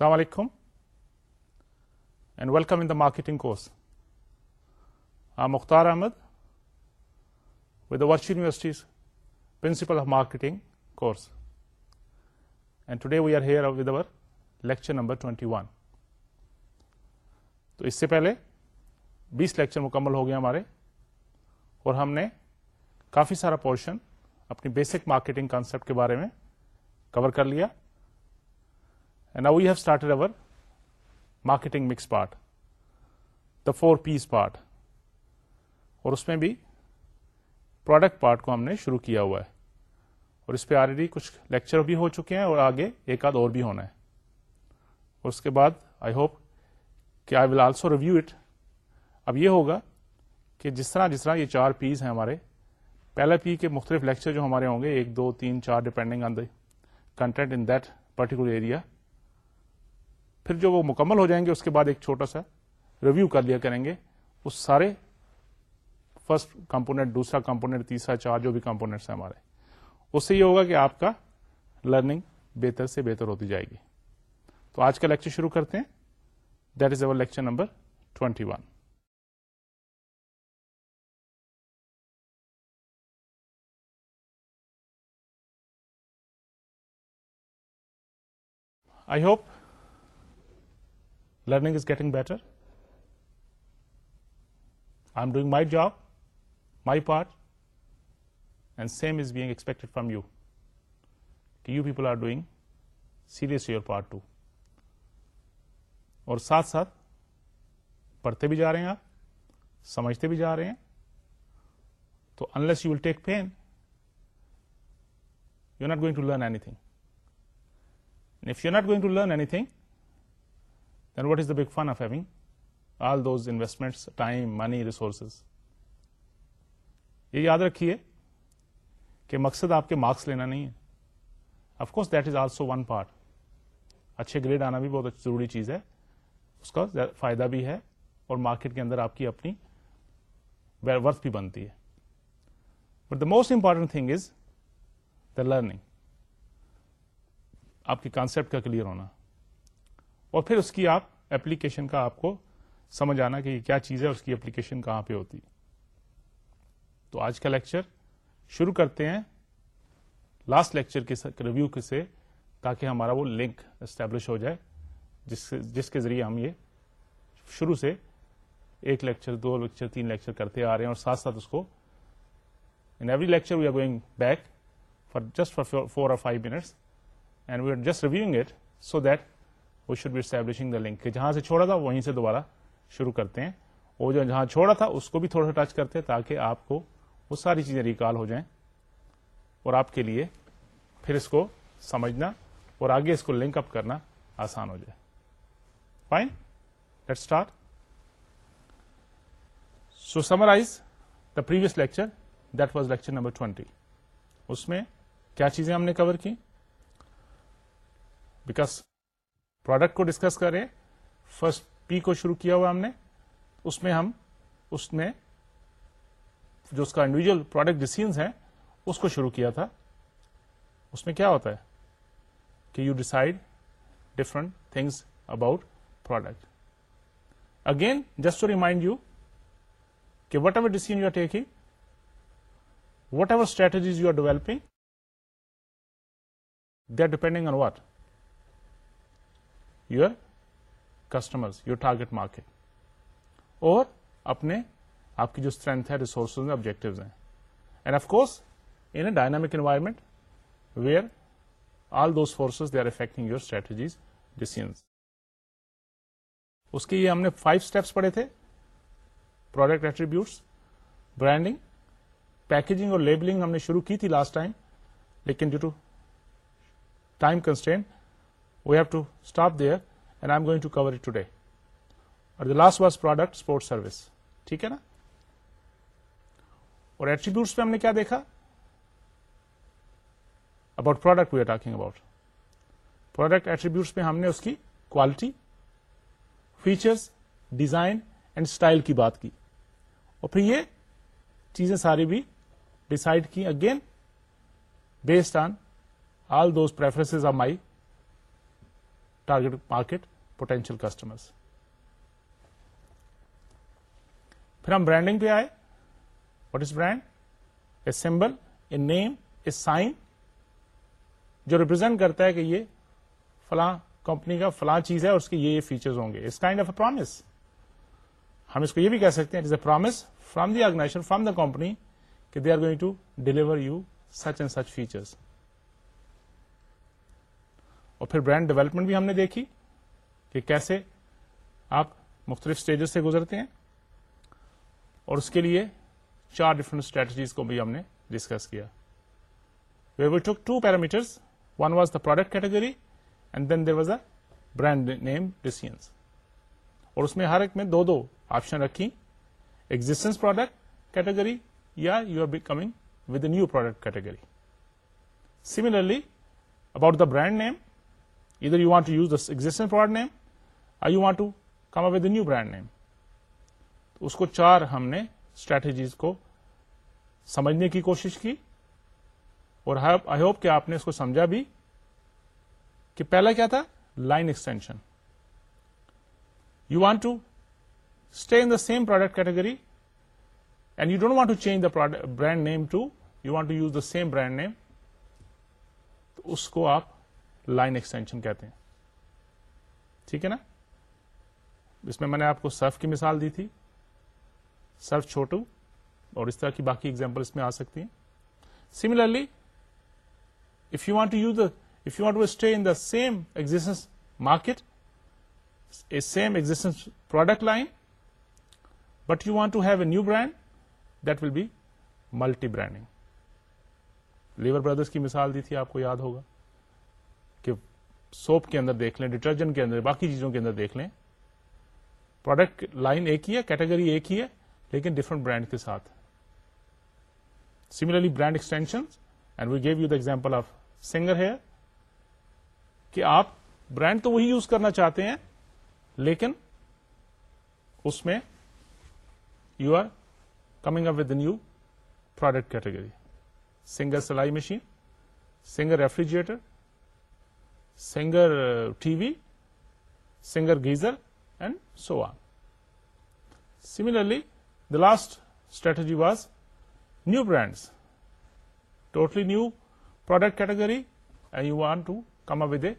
السلام علیکم and welcome in the marketing course um Mukhtar Ahmed with the ورچ university's principle of marketing course and today we are here with our lecture number twenty one تو اس سے پہلے بیس lecture مکمل ہو گئے ہمارے اور ہم نے کافی سارا پورشن اپنی بیسک مارکیٹنگ کانسپٹ کے بارے میں کور کر لیا. نا we have started our marketing mix part the four P's part اور اس میں بھی پروڈکٹ پارٹ کو ہم نے شروع کیا ہوا ہے۔ اور اس پہ آلریڈی کچھ لیکچر بھی ہو چکے ہیں اور آگے ایک آدھ اور بھی ہونا ہے۔ اور اس کے بعد آئی ہوپ کہ I will also review it اب یہ ہوگا کہ جس طرح جس طرح یہ چار پیس ہیں ہمارے، پہلا پی کے مختلف لیکچر جو ہمارے ہوں گے، ایک، دو، تین، چار depending on the content in that particular area پھر جو وہ مکمل ہو جائیں گے، اس کے بعد ایک چھوٹا سا ریویو کر لیا کریں گے۔ اس سارے فرسٹ کمپونیٹ دوسرا کمپونیٹ تیسرا، چار، جو بھی کمپونیٹس ہیں ہمارے۔ اس سے یہ ہوگا کہ آپ کا لرننگ بہتر سے بہتر ہوتی جائے گی۔ تو آج کا لیکچر شروع کرتے ہیں۔ That is our lecture number twenty one I hope learning is getting better. I'm doing my job, my part, and same is being expected from you. You people are doing seriously your part too. اور ساتھ ساتھ پڑھتے بھی جا رہے ہیں آپ سمجھتے بھی جا رہے ہیں تو unless you will take pain you not going to learn anything if you not going to learn anything then what is the big fun of having? All those investments, time, money, resources? یہ یاد رکھیے کہ مقصد آپ کے marks لینا نہیں ہے. Of course that is also one part اچھے گریڈ آنا بھی بہت ضروری چیز ہے. اس کا فائدہ بھی ہے اور مارکیٹ کے اندر آپ کی اپنی ورتھ بھی بنتی ہے. But the most important thing is the learning آپ کے کانسپٹ کا کلیئر ہونا. اور پھر اس کی آپ ایپلیکیشن کا آپ کو سمجھ آنا کہ یہ کیا چیز ہے اس کی اپلیکیشن کہاں پہ ہوتی۔ تو آج کا لیکچر شروع کرتے ہیں لاسٹ لیکچر کے ریویو سے تاکہ ہمارا وہ لنک اسٹیبلش ہو جائے، جس جس کے ذریعے ہم یہ شروع سے ایک لیکچر دو لیکچر تین لیکچر کرتے آ رہے ہیں اور ساتھ ساتھ اس کو in every lecture we are going back for just for four or five minutes and we are just reviewing it so that we should be establishing the link جہاں سے چھوڑا تھا، وہیں سے دوبارہ شروع کرتے ہیں۔ وہ جو جہاں چھوڑا تھا، اس کو بھی تھوڑا سا ٹچ کرتے ہیں تاکہ آپ کو وہ ساری چیزیں ریکال ہو جائیں۔ اور آپ کے لیے پھر اس کو سمجھنا اور آگے اس کو لنک اپ کرنا آسان ہو جائے۔ Fine let start so summarize the previous lecture that was lecture number twenty اس میں کیا چیزیں ہم نے کور کی؟ بیکاز پروڈکٹ کو ڈسکس کریں فرسٹ پی کو شروع کیا ہوا ہم نے۔ اس میں ہم، اس میں جو اس کا انڈیویجل پروڈکٹ ڈسیزنس ہیں، اس کو شروع کیا تھا۔ اس میں کیا ہوتا ہے؟ کہ you decide different things about product again just to remind you کہ whatever decision you are taking whatever strategies you are developing they are depending on what your customer your target market اور اپنے آپ کی جو strength ہے resources ہیں objectives ہیں. And of course in a dynamic environment where all those forces they are affecting your strategies decisions اس کے یہ ہم نے فائیو اسٹیپس پڑھے تھے. پروڈکٹ ایٹریبیوٹس برانڈنگ پیکجنگ اور لیبلنگ ہم نے شروع کی تھی لاسٹ ٹائم لیکن due to time constant we have to stop there and I am going to cover it today اور the last was product support service ٹھیک ہے نا اور ایٹریبیوٹس پہ ہم نے کیا دیکھا about product we are talking about product attributes پہ ہم نے اس کی quality features design and style کی بات کی اور پھر یہ چیزیں ساری بھی ڈسائڈ کی again based on all those preference of my target market potential customers. پھر ہم برانڈنگ پہ آئے. What is brand a symbol a name a sign جو ریپرزینٹ کرتا ہے کہ یہ فلاں کمپنی کا فلاں چیز ہے اور اس کے یہ فیچرز ہوں گے. اس کائنڈ آف اے پرومس ہم اس کو یہ بھی کہہ سکتے ہیں it is a promise from the organization from the company کہ they are going to deliver you such and such features اور پھر برانڈ ڈیولپمنٹ بھی ہم نے دیکھی کہ کیسے آپ مختلف اسٹیجز سے گزرتے ہیں اور اس کے لیے چار ڈفرنٹ اسٹریٹجیز کو بھی ہم نے ڈسکس کیا۔ We talk two parameters one was the product category and then there was a brand name decisions اور اس میں ہر ایک میں دو دو آپشن رکھی ایگزٹنس پروڈکٹ کیٹیگری یا you are becoming with a new product category similarly about the brand name either you want to use the existence product name I you want to come with new brand name اس کو چار ہم نے strategies کو سمجھنے کی کوشش کی. اور آئی ہوپ کہ آپ نے اس کو سمجھا بھی کہ پہلا کیا تھا؟ Line extension you want to stay in the same product category and you don't want to change the brand name to you want to use the same brand name تو اس کو آپ لائن ایکسٹینشن کہتے ہیں۔ ٹھیک ہے نا؟ اس میں میں نے آپ کو سرف کی مثال دی تھی۔ سرف چھوٹو اور اس طرح کی باقی ایگزامپل اس میں آ سکتی ہیں۔ Similarly if you want to use if you want to stay in the same existence market a same existence product line but you want to have a new brand that will be multi branding Lever Brothers کی مثال دی تھی، آپ کو یاد ہوگا۔ Soup کے اندر دیکھ لیں ڈٹرجنٹ کے اندر، باقی چیزوں کے اندر دیکھ لیں۔ پروڈکٹ لائن ایک ہی ہے کیٹیگری ایک ہی ہے، لیکن ڈفرنٹ برانڈ کے ساتھ۔ Similarly brand extension and we gave you the example of Singer ہے کہ آپ برانڈ تو وہی یوز کرنا چاہتے ہیں، لیکن اس میں you are coming up with new product category Singer سلائی machine Singer refrigerator Singer T V Singer geyser and so on similarly The last strategy was new brands, totally new product category, and you want to come up with a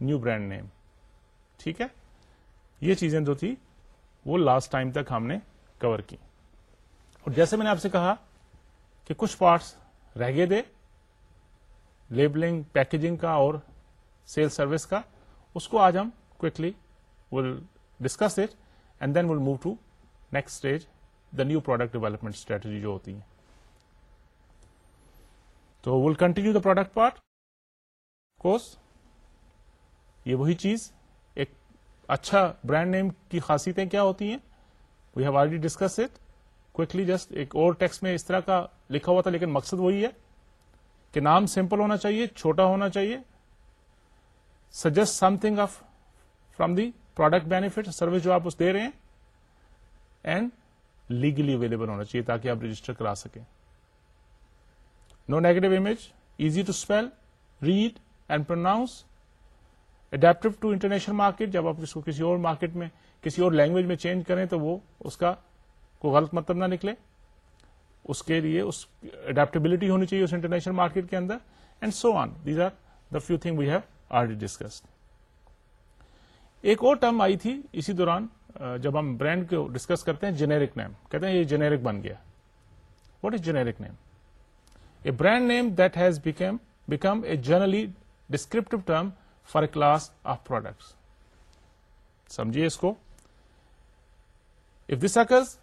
new brand name. ٹھیک ہے؟ یہ چیزیں جو تھی وہ last time تک ہم نے کور کی۔ اور جیسے میں نے آپ سے کہا کہ کچھ پارٹس رہ گئے دے لیبلنگ پیکجنگ کا اور سیل سروس کا اس کو آج ہم quickly will discuss it and then will move to next stage the new product development strategy جو ہوتی ہے تو will continue the product part cause یہ وہی چیز ایک اچھا برانڈ نیم کی خاصیتیں کیا ہوتی ہیں we have already discuss it quickly just ایک اور ٹیکس میں اس طرح کا لکھا ہوا تھا لیکن مقصد وہی ہے کہ نام سمپل ہونا چاہیے چھوٹا ہونا چاہیے suggest something of from the product benefit service جو آپ اس دے رہے ہیں اینڈ لیگلی اویلیبل ہونا چاہیے تاکہ آپ رجسٹر کرا سکیں no negative image easy to spell read and pronounce adaptive to international market جب آپ اس کو کسی اور مارکیٹ میں کسی اور لینگویج میں چینج کریں تو وہ اس کا کوئی غلط مطلب نہ نکلے اس کے لیے اس اڈیپٹیبلٹی ہونی چاہیے اس انٹرنیشنل مارکیٹ کے اندر and so on these are the few thing we have already discussed ایک اور ٹرم آئی تھی اسی دوران جب ہم برانڈ کو ڈسکس کرتے ہیں جنیرک نیم کہتے ہیں یہ جنیرک بن گیا. What is generic name a brand name that has become become a generally descriptive term for a class of products سمجھیے اس کو. If this occurs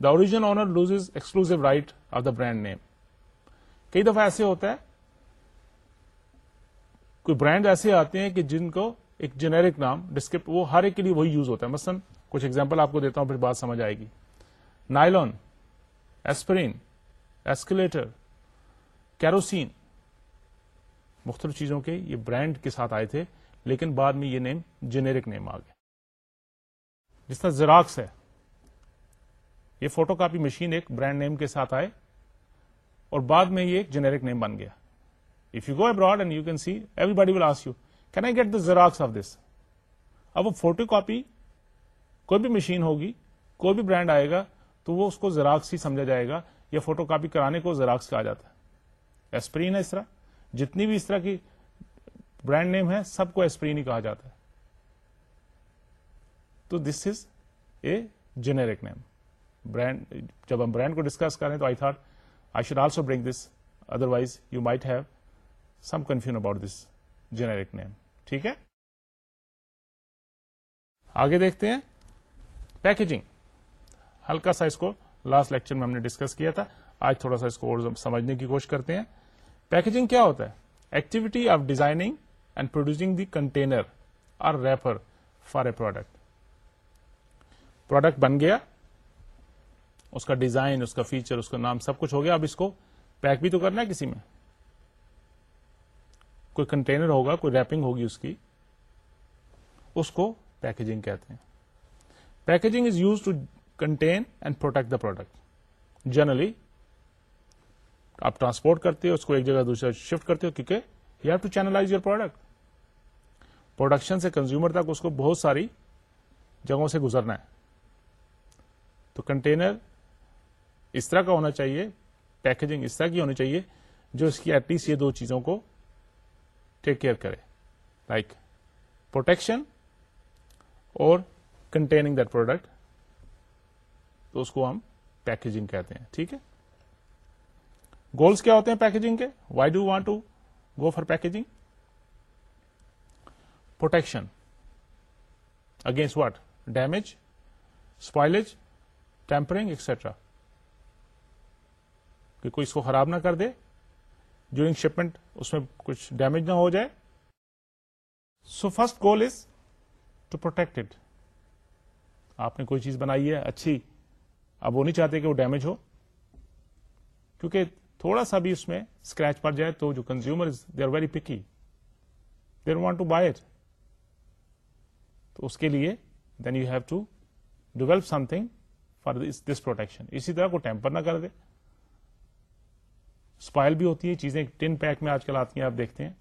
the origin owner lose is exclusive right of the brand name کئی دفعہ ایسے ہوتا ہے کوئی brand ایسے آتے ہیں کہ جن کو ایک جنیرک نام ڈسکرپ وہ ہر ایک کے لیے وہی یوز ہوتا ہے. مثلاً کچھ ایگزامپل آپ کو دیتا ہوں، پھر بات سمجھ آئے گی. نائلون ایسپرین ایسکلیٹر کیروسین مختلف چیزوں کے یہ برانڈ کے ساتھ آئے تھے، لیکن بعد میں یہ نیم جنیرک نیم آ گیا. جس طرح زراکس ہے، یہ فوٹو کاپی مشین ایک برانڈ نیم کے ساتھ آئے اور بعد میں یہ ایک جنیرک نیم بن گیا. If you go a and you can see everybody will ask you can I get the Xerox of this اب وہ فوٹو کاپی کوئی بھی مشین ہوگی، کوئی بھی برانڈ آئے گا، تو وہ اس کو زراکس ہی سمجھا جائے گا، یا فوٹو کاپی کرانے کو زراکس کہا جاتا ہے۔ ایسپرین ہے اس طرح۔ جتنی بھی اس طرح کی برانڈ نیم ہے، سب کو ایسپرین ہی کہا جاتا ہے۔ تو this is a generic name brand جب ہم برانڈ کو ڈسکس کریں تو I thought I should also bring this otherwise you might have some confusion about this generic name ٹھیک ہے؟ آگے دیکھتے ہیں۔ پیکجنگ ہلکا سا اس کو لاسٹ لیکچر میں ہم نے ڈسکس کیا تھا۔ آج تھوڑا سا اس کو اور سمجھنے کی کوشش کرتے ہیں۔ پیکجنگ کیا ہوتا ہے؟ Activity of designing and producing the container اور wrapper for a product product بن گیا۔ اس کا ڈیزائن اس کا فیچر اس کا نام سب کچھ ہو گیا۔ اب اس کو پیک بھی تو کرنا ہے کسی میں۔ کوئی کنٹینر ہوگا، کوئی ریپنگ ہوگی اس کی، اس کو پیکجنگ کہتے ہیں۔ Packaging is use to contain and protect the product generally آپ ٹرانسپورٹ کرتے ہو، اس کو ایک جگہ دوسرے شفٹ کرتے ہو، کیونکہ you have to channelize your product production سے کنزیومر تک اس کو بہت ساری جگہوں سے گزرنا ہے۔ تو کنٹینر اس طرح کا ہونا چاہیے پیکجنگ اس طرح کی ہونی چاہیے، جو اس کی ایٹ لیسٹ یہ دو چیزوں کو ٹیک کیئر کرے لائک پروٹیکشن اور کنٹیننگ دیٹ پروڈکٹ تو اس کو ہم پیکجنگ کہتے ہیں ٹھیک ہے گولس کیا ہوتے ہیں پیکجنگ کے why do want to go for packaging protection against what damage spoilage tampering extra کہ کوئی اس کو خراب نہ کر دے ڈیورنگ شپمنٹ اس میں کچھ ڈیمیج نہ ہو جائے۔ So first goal is to protect it آپ نے کوئی چیز بنائی ہے اچھی اب وہ نہیں چاہتے کہ وہ ڈیمیج ہو۔ کیونکہ تھوڑا سا بھی اس میں اسکریچ پڑ جائے تو جو consumer they are very picky there want to buy it تو اس کے لیے then you have to develop something for this protection اسی طرح کو ٹیمپر نہ کر دے۔ اسپائل بھی ہوتی ہے چیزیں ٹن پیک میں آج کل آتی ہیں، آپ دیکھتے ہیں۔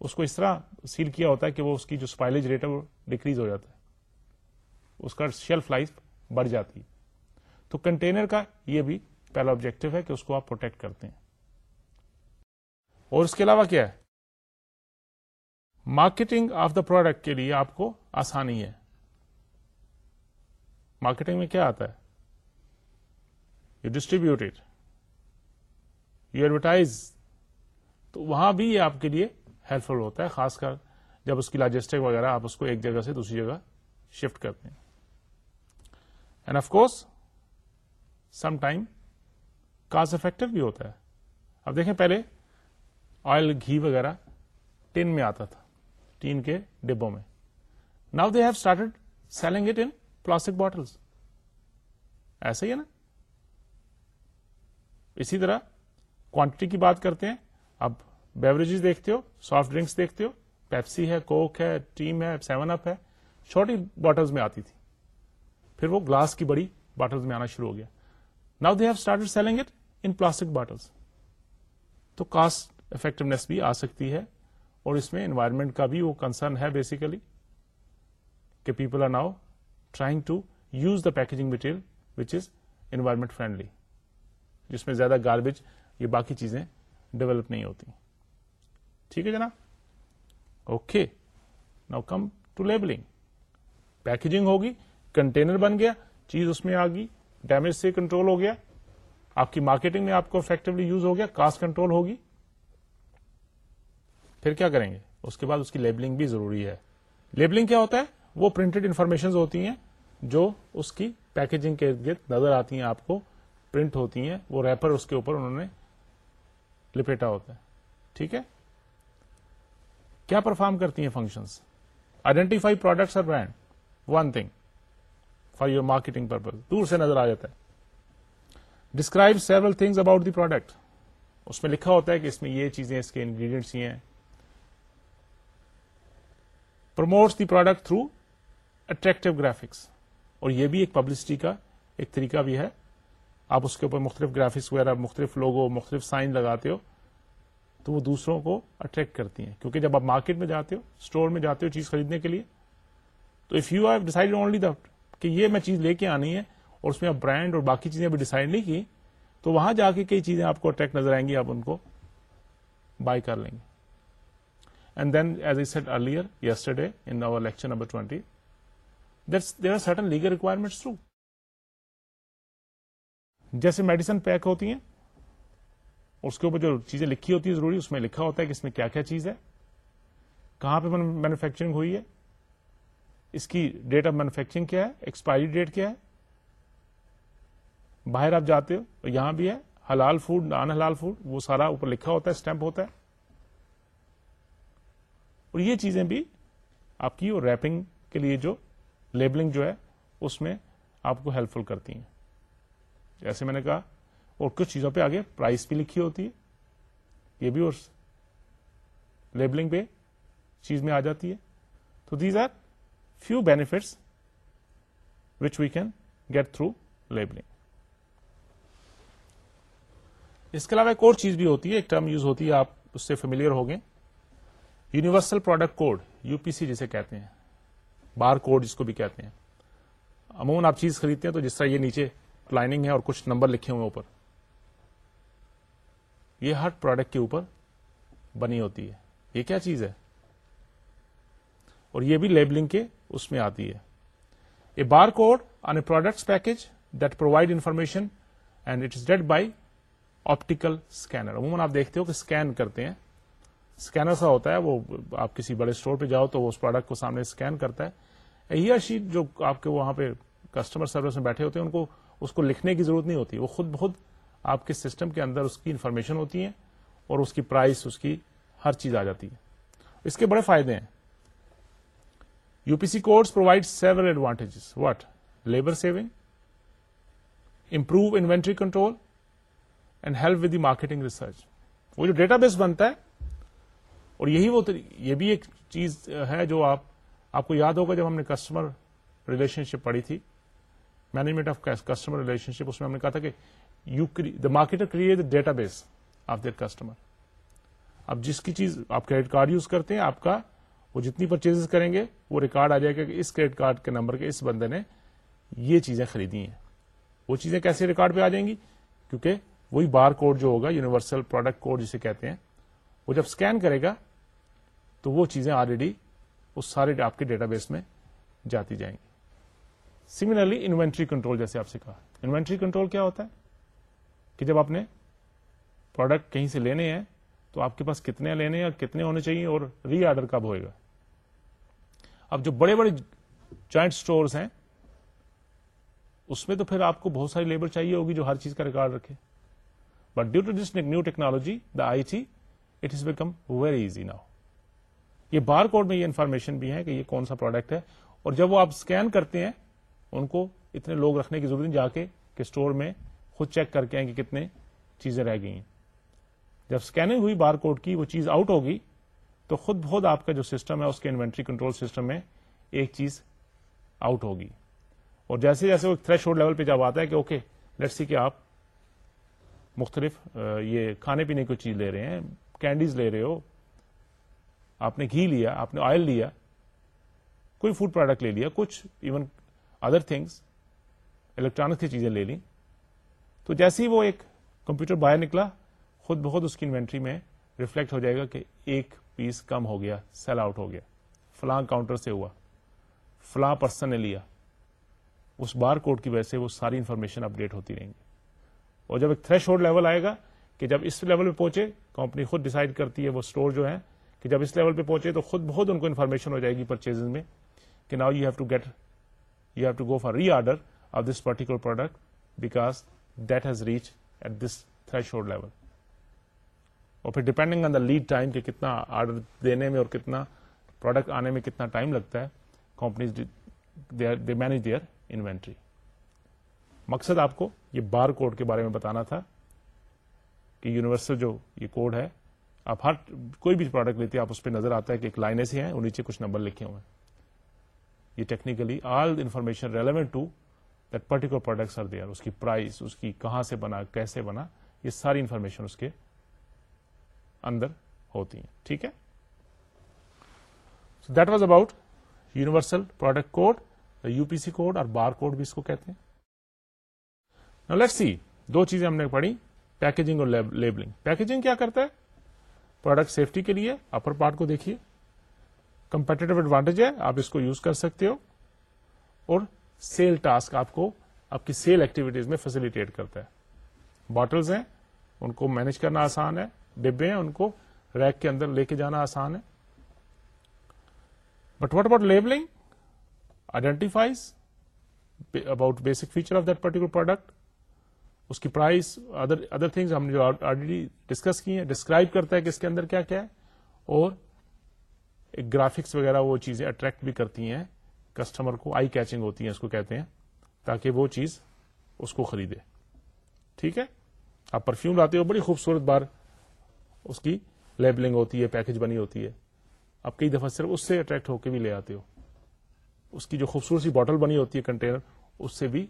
اس کو اس طرح سیل کیا ہوتا ہے کہ وہ اس کی جو اسپائلج ریٹ ہے وہ ڈکریز ہو جاتا ہے۔ اس کا شیلف لائف بڑھ جاتی ہے۔ تو کنٹینر کا یہ بھی پہلا آبجیکٹو ہے کہ اس کو آپ پروٹیکٹ کرتے ہیں۔ اور اس کے علاوہ کیا ہے؟ مارکیٹنگ آف دا پروڈکٹ کے لیے آپ کو آسانی ہے۔ مارکیٹنگ میں کیا آتا ہے؟ You distribute it you advertise تو وہاں بھی یہ آپ کے لیے ہیلپ فل ہوتا ہے، خاص کر جب اس کی لاجسٹک وغیرہ آپ اس کو ایک جگہ سے دوسری جگہ شفٹ کرتے ہیں۔ And of course some time cost effective بھی ہوتا ہے۔ اب دیکھیں پہلے آئل گھی وغیرہ ٹین میں آتا تھا ٹین کے ڈبوں میں۔ Now they have started selling it in plastic bottles ایسا ہی ہے نا؟ اسی طرح کوانٹٹی کی بات کرتے ہیں، اب بیوریجز دیکھتے ہو سافٹ ڈرنکس دیکھتے ہو پیپسی ہے کوک ہے ٹیم ہے سیون اپ ہے چھوٹی باٹلز میں آتی تھی۔ پھر وہ گلاس کی بڑی باٹلز میں آنا شروع ہو گیا۔ Now they have start selling it in plastic bottles تو کاسٹ افیکٹونیس بھی آ سکتی ہے اور اس میں انوائرمنٹ کا بھی وہ کنسرن ہے بیسیکلی کہ people are now trying to use the packaging material which is environment friendly جس میں زیادہ گاربیج یہ باقی چیزیں ڈیولپ نہیں ہوتی۔ ٹھیک ہے جناب؟ Okay now come to labelling packaging ہوگی کنٹینر بن گیا، چیز اس میں آ گئی ڈیمیج سے کنٹرول ہو گیا، آپ کی مارکیٹنگ میں آپ کو افیکٹولی یوز ہو گیا کاسٹ کنٹرول ہوگی۔ پھر کیا کریں گے؟ اس کے بعد اس کی لیبلنگ بھی ضروری ہے۔ لیبلنگ کیا ہوتا ہے؟ وہ پرنٹڈ انفارمیشن ہوتی ہیں جو اس کی پیکجنگ کے گرد نظر آتی ہیں، آپ کو پرنٹ ہوتی ہیں، وہ ریپر اس کے اوپر انہوں نے لپیٹا ہوتا ہے۔ ٹھیک ہے؟ کیا پرفارم کرتی ہیں فنکشنس آئیڈینٹیفائی پروڈکٹس اور brand one thing for your marketing purpose دور سے نظر آ جاتا ہے۔ Describe several things about the product اس میں لکھا ہوتا ہے کہ اس میں یہ چیزیں، اس کے انگریڈینٹس یہ ہیں۔ Promotes the product through attractive graphics اور یہ بھی ایک پبلسٹی کا، ایک طریقہ بھی ہے۔ آپ اس کے اوپر مختلف گرافکس وغیرہ، مختلف لوگوں مختلف سائن لگاتے ہو، تو وہ دوسروں کو اٹریکٹ کرتی ہیں. کیونکہ جب آپ مارکیٹ میں جاتے ہو اسٹور میں جاتے ہو چیز خریدنے کے لیے، تو if you have decide only the کہ یہ میں چیز لے کے آنی ہے اور اس میں آپ برانڈ اور باقی چیزیں بھی ڈیسائڈ نہیں کی، تو وہاں جا کے کئی چیزیں آپ کو اٹریکٹ نظر آئیں گی، آپ ان کو بائی کر لیں گے. And then as I said earlier yesterday in our lecture number twenty there are certain legal requirements through جیسے میڈیسن پیک ہوتی ہیں اس کے اوپر جو چیزیں لکھی ہوتی ہیں ضروری، اس میں لکھا ہوتا ہے کہ اس میں کیا کیا چیز ہے، کہاں پہ مینوفیکچرنگ ہوئی ہے، اس کی ڈیٹ آف مینوفیکچرنگ کیا ہے ایکسپائری ڈیٹ کیا ہے، باہر آپ جاتے ہو تو یہاں بھی ہے، حلال فوڈ نان حلال فوڈ وہ سارا اوپر لکھا ہوتا ہے اسٹمپ ہوتا ہے۔ اور یہ چیزیں بھی آپ کی ریپنگ کے لیے جو لیبلنگ جو ہے، اس میں آپ کو ہیلپ فل کرتی ہیں۔ جیسے میں نے کہا، اور کچھ چیزوں پہ آگے پرائس بھی لکھی ہوتی ہے، یہ بھی اور لیبلنگ پہ چیز میں آ جاتی ہے۔ تو these are few benefits which we can get through labelling اس کے علاوہ ایک اور چیز بھی ہوتی ہے، ایک ٹرم یوز ہوتی ہے، آپ اس سے فیملیئر ہو گئے universal product code U P C جسے کہتے ہیں۔ بار کوڈ جس کو بھی کہتے ہیں۔ عموماً آپ چیز خریدتے ہیں تو جس طرح یہ نیچے لائننگ ہے اور کچھ نمبر لکھے ہوئے اوپر۔ یہ ہر پروڈکٹ کے اوپر بنی ہوتی ہے۔ یہ کیا چیز ہے؟ اور یہ بھی لیبلنگ کے اس میں آتی ہے۔ A bar code on a product package that provide information and it is dead by optical scanner عموماً آپ دیکھتے ہو کہ اسکین کرتے ہیں۔ اسکینر سا ہوتا ہے، وہ آپ کسی بڑے اسٹور پہ جاؤ تو وہ اس پروڈکٹ کو سامنے اسکین کرتا ہے۔ یہ شیٹ جو آپ کے وہاں پہ کسٹمر سروس میں بیٹھے ہوتے ہیں، ان کو اس کو لکھنے کی ضرورت نہیں ہوتی۔ وہ خود بخود آپ کے سسٹم کے اندر اس کی انفارمیشن ہوتی ہے اور اس کی پرائس اس کی ہر چیز آ جاتی ہے۔ اس کے بڑے فائدے ہیں۔ U P C codes provide several advantages what labour saving improve inventory control and help with the marketing research وہ جو ڈیٹا بیس بنتا ہے، اور یہی وہ یہ بھی ایک چیز ہے جو آپ آپ کو یاد ہوگا جب ہم نے کسٹمر ریلیشن شپ پڑھی تھی۔ Management of customer relationship اس میں ہم نے کہا تھا کہ you the marketer create database of their customer اب جس کی چیز آپ کریڈٹ کارڈ یوز کرتے ہیں، آپ کا وہ جتنی پرچیز کریں گے، وہ ریکارڈ آ جائے گا کہ اس کریڈٹ کارڈ کے نمبر کے اس بندے نے یہ چیزیں خریدی ہیں۔ وہ چیزیں کیسے ریکارڈ پہ آ جائیں گی؟ کیونکہ وہی بار کوڈ جو ہوگا یونیورسل پروڈکٹ کوڈ جسے کہتے ہیں، وہ جب اسکین کرے گا، تو وہ چیزیں آلریڈی اس سارے آپ کے ڈیٹا بیس میں جاتی جائیں گی۔ سملرلی انوینٹری کنٹرول جیسے آپ سے کہا۔ انوینٹری کنٹرول کیا ہوتا ہے؟ کہ جب آپ نے پروڈکٹ کہیں سے لینے ہیں، تو آپ کے پاس کتنے لینے ہیں اور کتنے ہونے چاہیے اور ری آرڈر کب ہوئے گا۔ اب جو بڑے بڑے جوائنٹ اسٹورس ہیں، اس میں تو پھر آپ کو بہت ساری لیبر چاہیے ہوگی جو ہر چیز کا ریکارڈ رکھے۔ But due to this new technology the I T it is become very easy now یہ بار کوڈ میں یہ انفارمیشن بھی ہے کہ یہ کون سا پروڈکٹ ہے اور جب وہ آپ اسکین کرتے ہیں ان کو اتنے لوگ رکھنے کی ضرورت نہیں، جا کے کہ اسٹور میں خود چیک کر کے آئیں کہ کتنے چیزیں رہ گئی ہیں۔ جب اسکیننگ ہوئی بار کوڈ کی، وہ چیز آؤٹ ہوگی، تو خود بہت آپ کا جو سسٹم ہے، اس کے انوینٹری کنٹرول سسٹم میں ایک چیز آؤٹ ہوگی۔ اور جیسے جیسے وہ تھریش ہولڈ لیول پہ جب آتا ہے کہ اوکے لیٹ سی کہ آپ مختلف یہ کھانے پینے کی چیز لے رہے ہیں کینڈیز لے رہے ہو، آپ نے گھی لیا، آپ نے آئل لیا، کوئی فوڈ پروڈکٹ لے لیا، کچھ ایون ادر تھنگس الیکٹرانک کی چیزیں لے لی تو جیسے ہی وہ ایک کمپیوٹر باہر نکلا، خود بخود اس کی انوینٹری میں ریفلیکٹ ہو جائے گا کہ ایک پیس کم ہو گیا، سیل آؤٹ ہو گیا۔ فلاں کاؤنٹر سے ہوا، فلاں پرسن نے لیا۔ اس بار کوڈ کی وجہ سے وہ ساری انفارمیشن اپڈیٹ ہوتی رہیں گی۔ اور جب ایک تھریش ہولڈ لیول آئے گا کہ جب اس لیول پہ پہنچے، کمپنی خود ڈیسائڈ کرتی ہے وہ اسٹور جو ہے کہ جب اس لیول پہ پہنچے تو خود بہت ان کو انفارمیشن ہو جائے گی پرچیز میں کہ now you have to get you have to go for reorder of this particular product because that has reach at this threshold level اور پھر depending on the lead time کہ کتنا آرڈر دینے میں اور کتنا پروڈکٹ آنے میں کتنا ٹائم لگتا ہے companies they manage their inventory مقصد آپ کو یہ بار کوڈ کے بارے میں بتانا تھا کہ یونیورسل جو یہ کوڈ ہے آپ ہر کوئی بھی پروڈکٹ لیتے ہیں آپ اس پہ نظر آتا ہے کہ ایک لائن ایسی ہیں اور نیچے کچھ نمبر لکھے ہوئے ہیں یہ technically all information relevant to that particular products are there اس کی پرائز اس کی کہاں سے بنا، کیسے بنا، یہ ساری انفارمیشن اس کے اندر ہوتی ہیں. ٹھیک ہے؟ That was about universal product code U P C code اور بار کوڈ بھی اس کو کہتے ہیں. لیٹ سی دو چیزیں ہم نے پڑھی. پیکجنگ اور لیبلنگ پیکجنگ کیا کرتا ہے؟ پروڈکٹ سیفٹی کے لیے اپر پارٹ کو دیکھیے. کمپیٹیو ایڈوانٹیج ہے، آپ اس کو یوز کر سکتے ہو۔ اور سیل ٹاسک آپ کو آپ کی سیل ایکٹیویٹیز میں فیسلٹیٹ کرتا ہے۔ باٹلز ہیں، ان کو مینج کرنا آسان ہے۔ ڈبے ہیں، ان کو ریک کے اندر لے کے جانا آسان ہے۔ But what about labelling identifies about basic feature of that particular product اس کی پرائز ادر ادر تھنگس ہم نے جو آلریڈی ڈسکس کی ہیں ڈسکرائب کرتا ہے کہ اس کے اندر کیا کیا ہے۔ اور گرافکس وغیرہ وہ چیزیں اٹریکٹ بھی کرتی ہیں کسٹمر کو آئی کیچنگ ہوتی ہیں، اس کو کہتے ہیں، تاکہ وہ چیز اس کو خریدے۔ ٹھیک ہے؟ آپ پرفیوم لاتے ہو، بڑی خوبصورت بار اس کی لیبلنگ ہوتی ہے پیکج بنی ہوتی ہے۔ آپ کئی دفعہ صرف اس سے اٹریکٹ ہو کے بھی لے آتے ہو۔ اس کی جو خوبصورت سی باٹل بنی ہوتی ہے کنٹینر اس سے بھی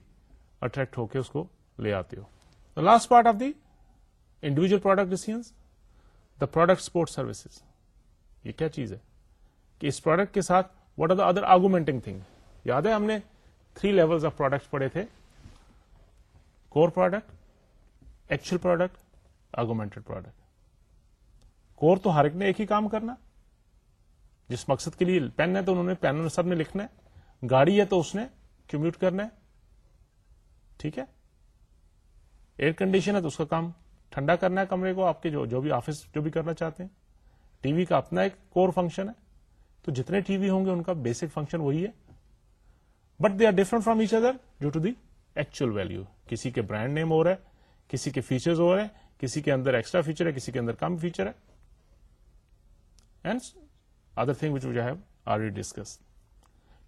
اٹریکٹ ہو کے اس کو لے آتے ہو۔ Last part of the individual product decisions the product support services یہ کیا چیز ہے؟ کہ اس پروڈکٹ کے ساتھ what are the other augmenting thing یاد ہے ہم نے تھری لیول آف پروڈکٹ پڑھے تھے؟ Core product actual product augmented product core تو ہر ایک نے ایک ہی کام کرنا. جس مقصد کے لیے پین ہے تو انہوں نے پین سب نے لکھنا ہے. گاڑی ہے تو اس نے کمیوٹ کرنا ہے. ٹھیک ہے؟ ایئر کنڈیشن ہے تو اس کا کام ٹھنڈا کرنا ہے کمرے کو، آپ کے جو جو بھی آفس جو بھی کرنا چاہتے ہیں. ٹی وی کا اپنا ایک کور فنکشن ہے. تو جتنے ٹی وی ہوں گے ان کا بیسک فنکشن وہی ہے۔ But they are different from each other due to the actual value کسی کے برانڈ نیم ہو رہا ہے، کسی کے فیچرز رہے ہیں، کسی کے اندر ایکسٹرا فیچر ہے، کسی کے اندر کم فیچر ہے۔ And other thing which have already discuss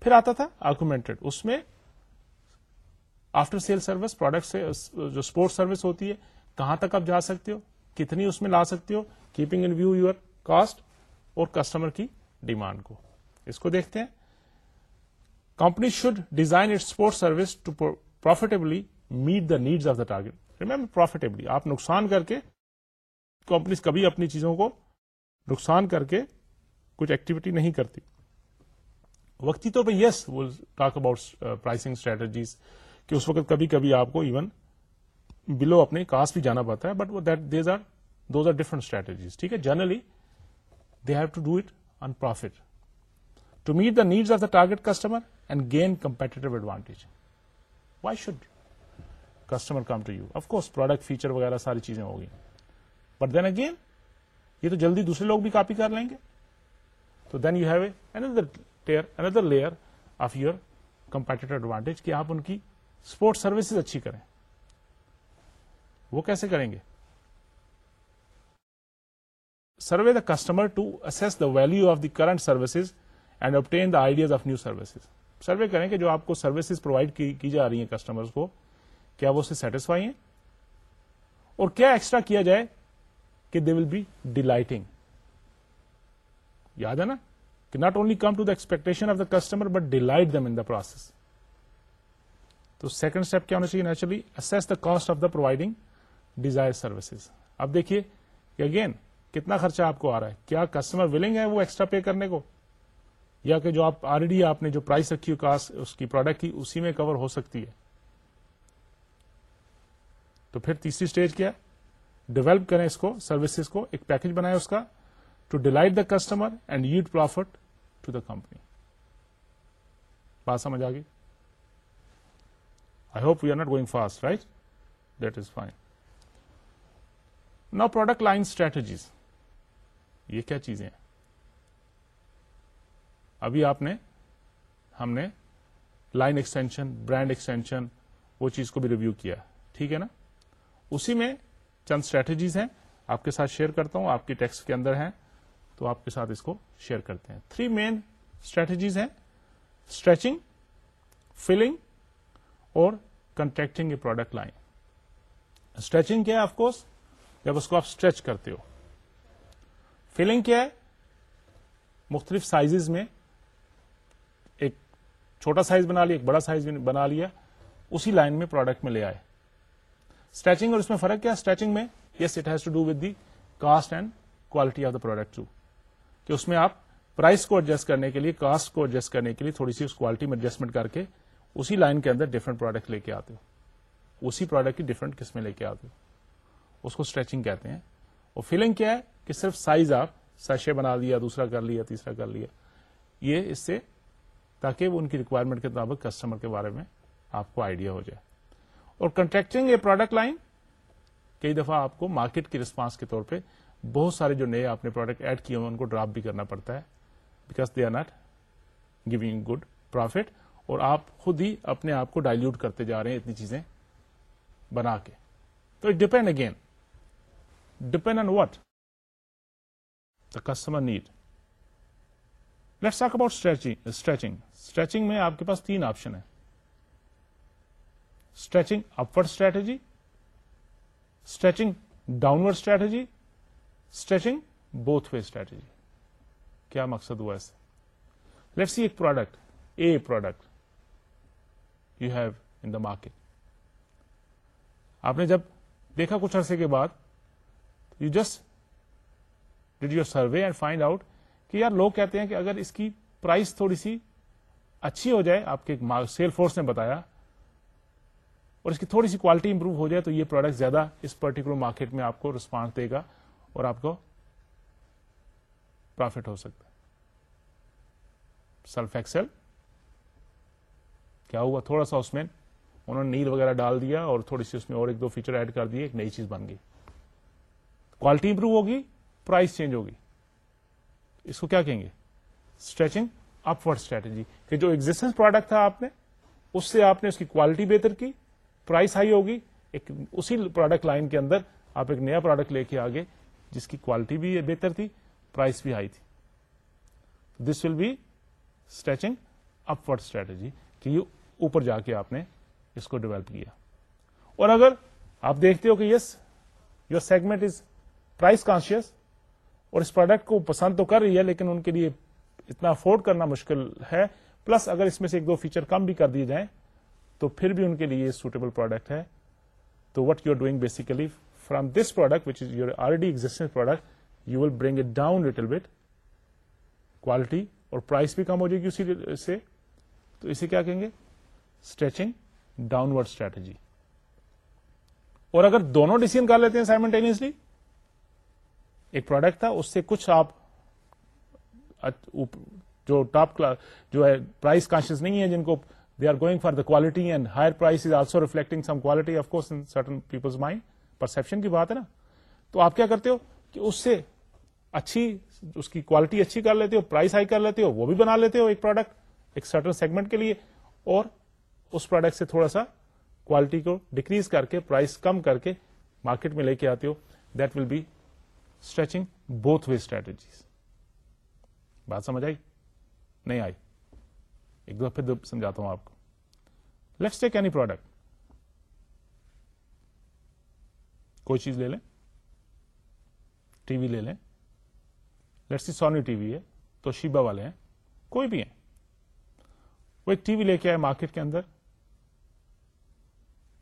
پھر آتا تھا آرکومینٹڈ اس میں آفٹر سیل سروس پروڈکٹ سے جو اسپورٹ سروس ہوتی ہے، کہاں تک آپ جا سکتے ہو؟ کتنی اس میں لا سکتے ہو؟ Keeping in view your cost اور کسٹمر کی ڈیمانڈ کو۔ اس کو دیکھتے ہیں۔ Company should design it support service to profitably meet the needs of the target. Remember profitably, آپ نقصان کر کے کمپنیز کبھی اپنی چیزوں کو نقصان کر کے کچھ ایکٹیویٹی نہیں کرتی۔ وقتی طور پہ yes will talk about pricing strategies کہ اس وقت کبھی کبھی آپ کو ایون بلو اپنے کاسٹ بھی جانا پڑتا ہے but that these are those are different strategies ٹھیک ہے؟ Generally they have to do it on profit to meet the needs of the target customer and gain competitive advantage why should customer come to you of course product feature وغیرہ ساری چیزیں ہوگی but then again یہ تو جلدی دوسرے لوگ بھی کاپی کر لیں گے تو then you have a another layer of your competitive advantage کہ آپ ان کی سپورٹ سروسز اچھی کریں وہ کیسے کریں گے survey the customer to assess the value of the current services and obtain the ideas of new services survey کریں کہ جو آپ کو سروسز پرووائڈ کی جا رہی ہیں کسٹمر کو، کیا وہ اس سیٹسفائی ہیں؟ اور کیا ایکسٹرا کیا جائے کہ دے ول بی ڈیلائٹنگ یاد ہے نا؟ کہ not only come to the expectation of the customer but delight them in the process تو سیکنڈ اسٹیپ کیا ہونا چاہیے naturally assess the cost of the providing desire services اب دیکھیے کہ اگین کتنا خرچہ آپ کو آ رہا ہے؟ کیا کسٹمر ولنگ ہے وہ ایکسٹرا پے کرنے کو؟ یا کہ جو آپ آلریڈی آپ نے جو پرائس رکھی ہو کاس اس کی پروڈکٹ کی، اسی میں کور ہو سکتی ہے؟ تو پھر تیسری اسٹیج کیا ڈیولپ کریں اس کو سروسز کو، ایک پیکج بنائے اس کا to delight the customer and yield profit to the company بات سمجھ آ گئی؟ I hope you are not going fast right that is fine نا پروڈکٹ لائن اسٹریٹجیز یہ کیا چیزیں ہیں؟ ابھی آپ نے، ہم نے لائن ایکسٹینشن برانڈ ایکسٹینشن وہ چیز کو بھی ریویو کیا ٹھیک ہے نا؟ اسی میں چند اسٹریٹجیز ہیں، آپ کے ساتھ شیئر کرتا ہوں، آپ کے ٹیکس کے اندر ہیں، تو آپ کے ساتھ اس کو شیئر کرتے ہیں۔ تھری مین اسٹریٹجیز ہیں اسٹریچنگ فلنگ اور contacting a product line stretching کیا ہے آف کورس جب اس کو آپ اسٹریچ کرتے ہو۔ فلنگ کیا ہے؟ مختلف سائزز میں ایک چھوٹا سائز بنا لیا، ایک بڑا سائز بنا لیا، اسی لائن میں پروڈکٹ میں لے آئے۔ اسٹریچنگ اور اس میں فرق کیا اسٹریچنگ میں yes it has to do with the cost and quality of the product to کہ اس میں آپ پرائس کو ایڈجسٹ کرنے کے لیے کاسٹ کو ایڈجسٹ کرنے کے لیے تھوڑی سی اس کوالٹی میں ایڈجسٹمنٹ کر کے اسی لائن کے اندر ڈفرنٹ پروڈکٹ لے کے آتے ہو۔ اسی پروڈکٹ کی ڈفرنٹ قسمیں لے کے آتے ہو۔ اس کو اسٹریچنگ کہتے ہیں۔ اور فیلنگ کیا ہے کہ صرف سائز آپ سیشے بنا دیا دوسرا کر لیا، تیسرا کر لیا۔ یہ اس سے تاکہ وہ ان کی ریکوائرمنٹ کے مطابق کسٹمر کے بارے میں آپ کو آئیڈیا ہو جائے۔ اور کنٹریکٹنگ اے پروڈکٹ لائن کئی دفعہ آپ کو مارکیٹ کی ریسپانس کے طور پہ بہت سارے جو نئے آپ نے پروڈکٹ ایڈ کیے ہیں ان کو ڈراپ بھی کرنا پڑتا ہے۔ Because they are not giving good profit اور آپ خود ہی اپنے آپ کو ڈائلوٹ کرتے جا رہے ہیں اتنی چیزیں بنا کے۔ تو it depend again depend on what the customer need let's talk about stretching stretching میں آپ کے پاس تین آپشن ہے stretching upward strategy stretching downward strategy stretching both way strategy کیا مقصد ہوا اس لیٹ سی ایک product a product you have in the market آپ نے جب دیکھا کچھ عرصے کے بعد you just did your survey and find out کہ یار لوگ کہتے ہیں کہ اگر اس کی پرائز تھوڑی سی اچھی ہو جائے، آپ کے سیل فورس نے بتایا، اور اس کی تھوڑی سی کوالٹی امپروو ہو جائے تو یہ پروڈکٹ زیادہ اس پرٹیکولر مارکیٹ میں آپ کو ریسپانس دے گا اور آپ کو پروفٹ ہو سکتا ہے۔ سلف ایکسل کیا ہوا؟ تھوڑا سا اس میں انہوں نے نیل وغیرہ ڈال دیا اور تھوڑی سی اس میں اور ایک دو فیچر ایڈ کر دیے، ایک نئی چیز بن گئی۔ کوالٹی امپروو ہوگی پرائز چینج ہوگی. اس کو کیا کہیں گے؟ اسٹریچنگ اپورڈ اسٹریٹجی کہ جو ایگزٹنس پروڈکٹ تھا آپ نے، اس سے آپ نے اس کی کوالٹی بہتر کی پرائز ہائی ہوگی، ایک اسی پروڈکٹ لائن کے اندر آپ ایک نیا پروڈکٹ لے کے آگے، جس کی کوالٹی بھی بہتر تھی پرائز بھی ہائی تھی. This will be stretching upward strategy کہ یہ اوپر جا کے آپ نے اس کو ڈیولپ کیا. اور اگر آپ دیکھتے ہو کہ yes your segment is price conscious اور اس پروڈکٹ کو پسند تو کر رہی ہے لیکن ان کے لیے اتنا افورڈ کرنا مشکل ہے پلس اگر اس میں سے ایک دو فیچر کم بھی کر دیے جائیں، تو پھر بھی ان کے لیے سوٹیبل پروڈکٹ ہے۔ تو what you are doing basically from this product which is your already existing product you will bring it down little bit quality اور پرائس بھی کم ہو جائے گی اسی سے۔ تو اسے کیا کہیں گے؟ اسٹریچنگ ڈاؤنورڈ اسٹریٹجی اور اگر دونوں ڈیسیزن کر لیتے ہیں سائمنٹینیسلی ایک پروڈکٹ تھا، اس سے کچھ آپ جو ٹاپ کلاس جو ہے پرائز کانشیس نہیں ہے جن کو they are going for the quality and higher price is also reflecting some quality of course in certain peoples mind perception کی بات ہے نا؟ تو آپ کیا کرتے ہو کہ اس سے اچھی اس کی کوالٹی اچھی کر لیتے ہو پرائز ہائی کر لیتے ہو، وہ بھی بنا لیتے ہو ایک پروڈکٹ ایک سرٹن سیگمنٹ کے لیے، اور اس پروڈکٹ سے تھوڑا سا کوالٹی کو ڈکریز کر کے پرائز کم کر کے مارکیٹ میں لے کے آتے ہو that will be stretching both way strategies بات سمجھ آئی؟ نہیں آئی. ایک دو پھر سمجھاتا ہوں آپ کو. لیٹس ٹیک اینی پروڈکٹ کوئی چیز لے لیں. ٹی وی لے لیں. Let's see Sony T V ہے، تو شیبا والے ہیں. کوئی بھی ہیں. وہ ایک ٹی وی لے کے آئے مارکیٹ کے اندر.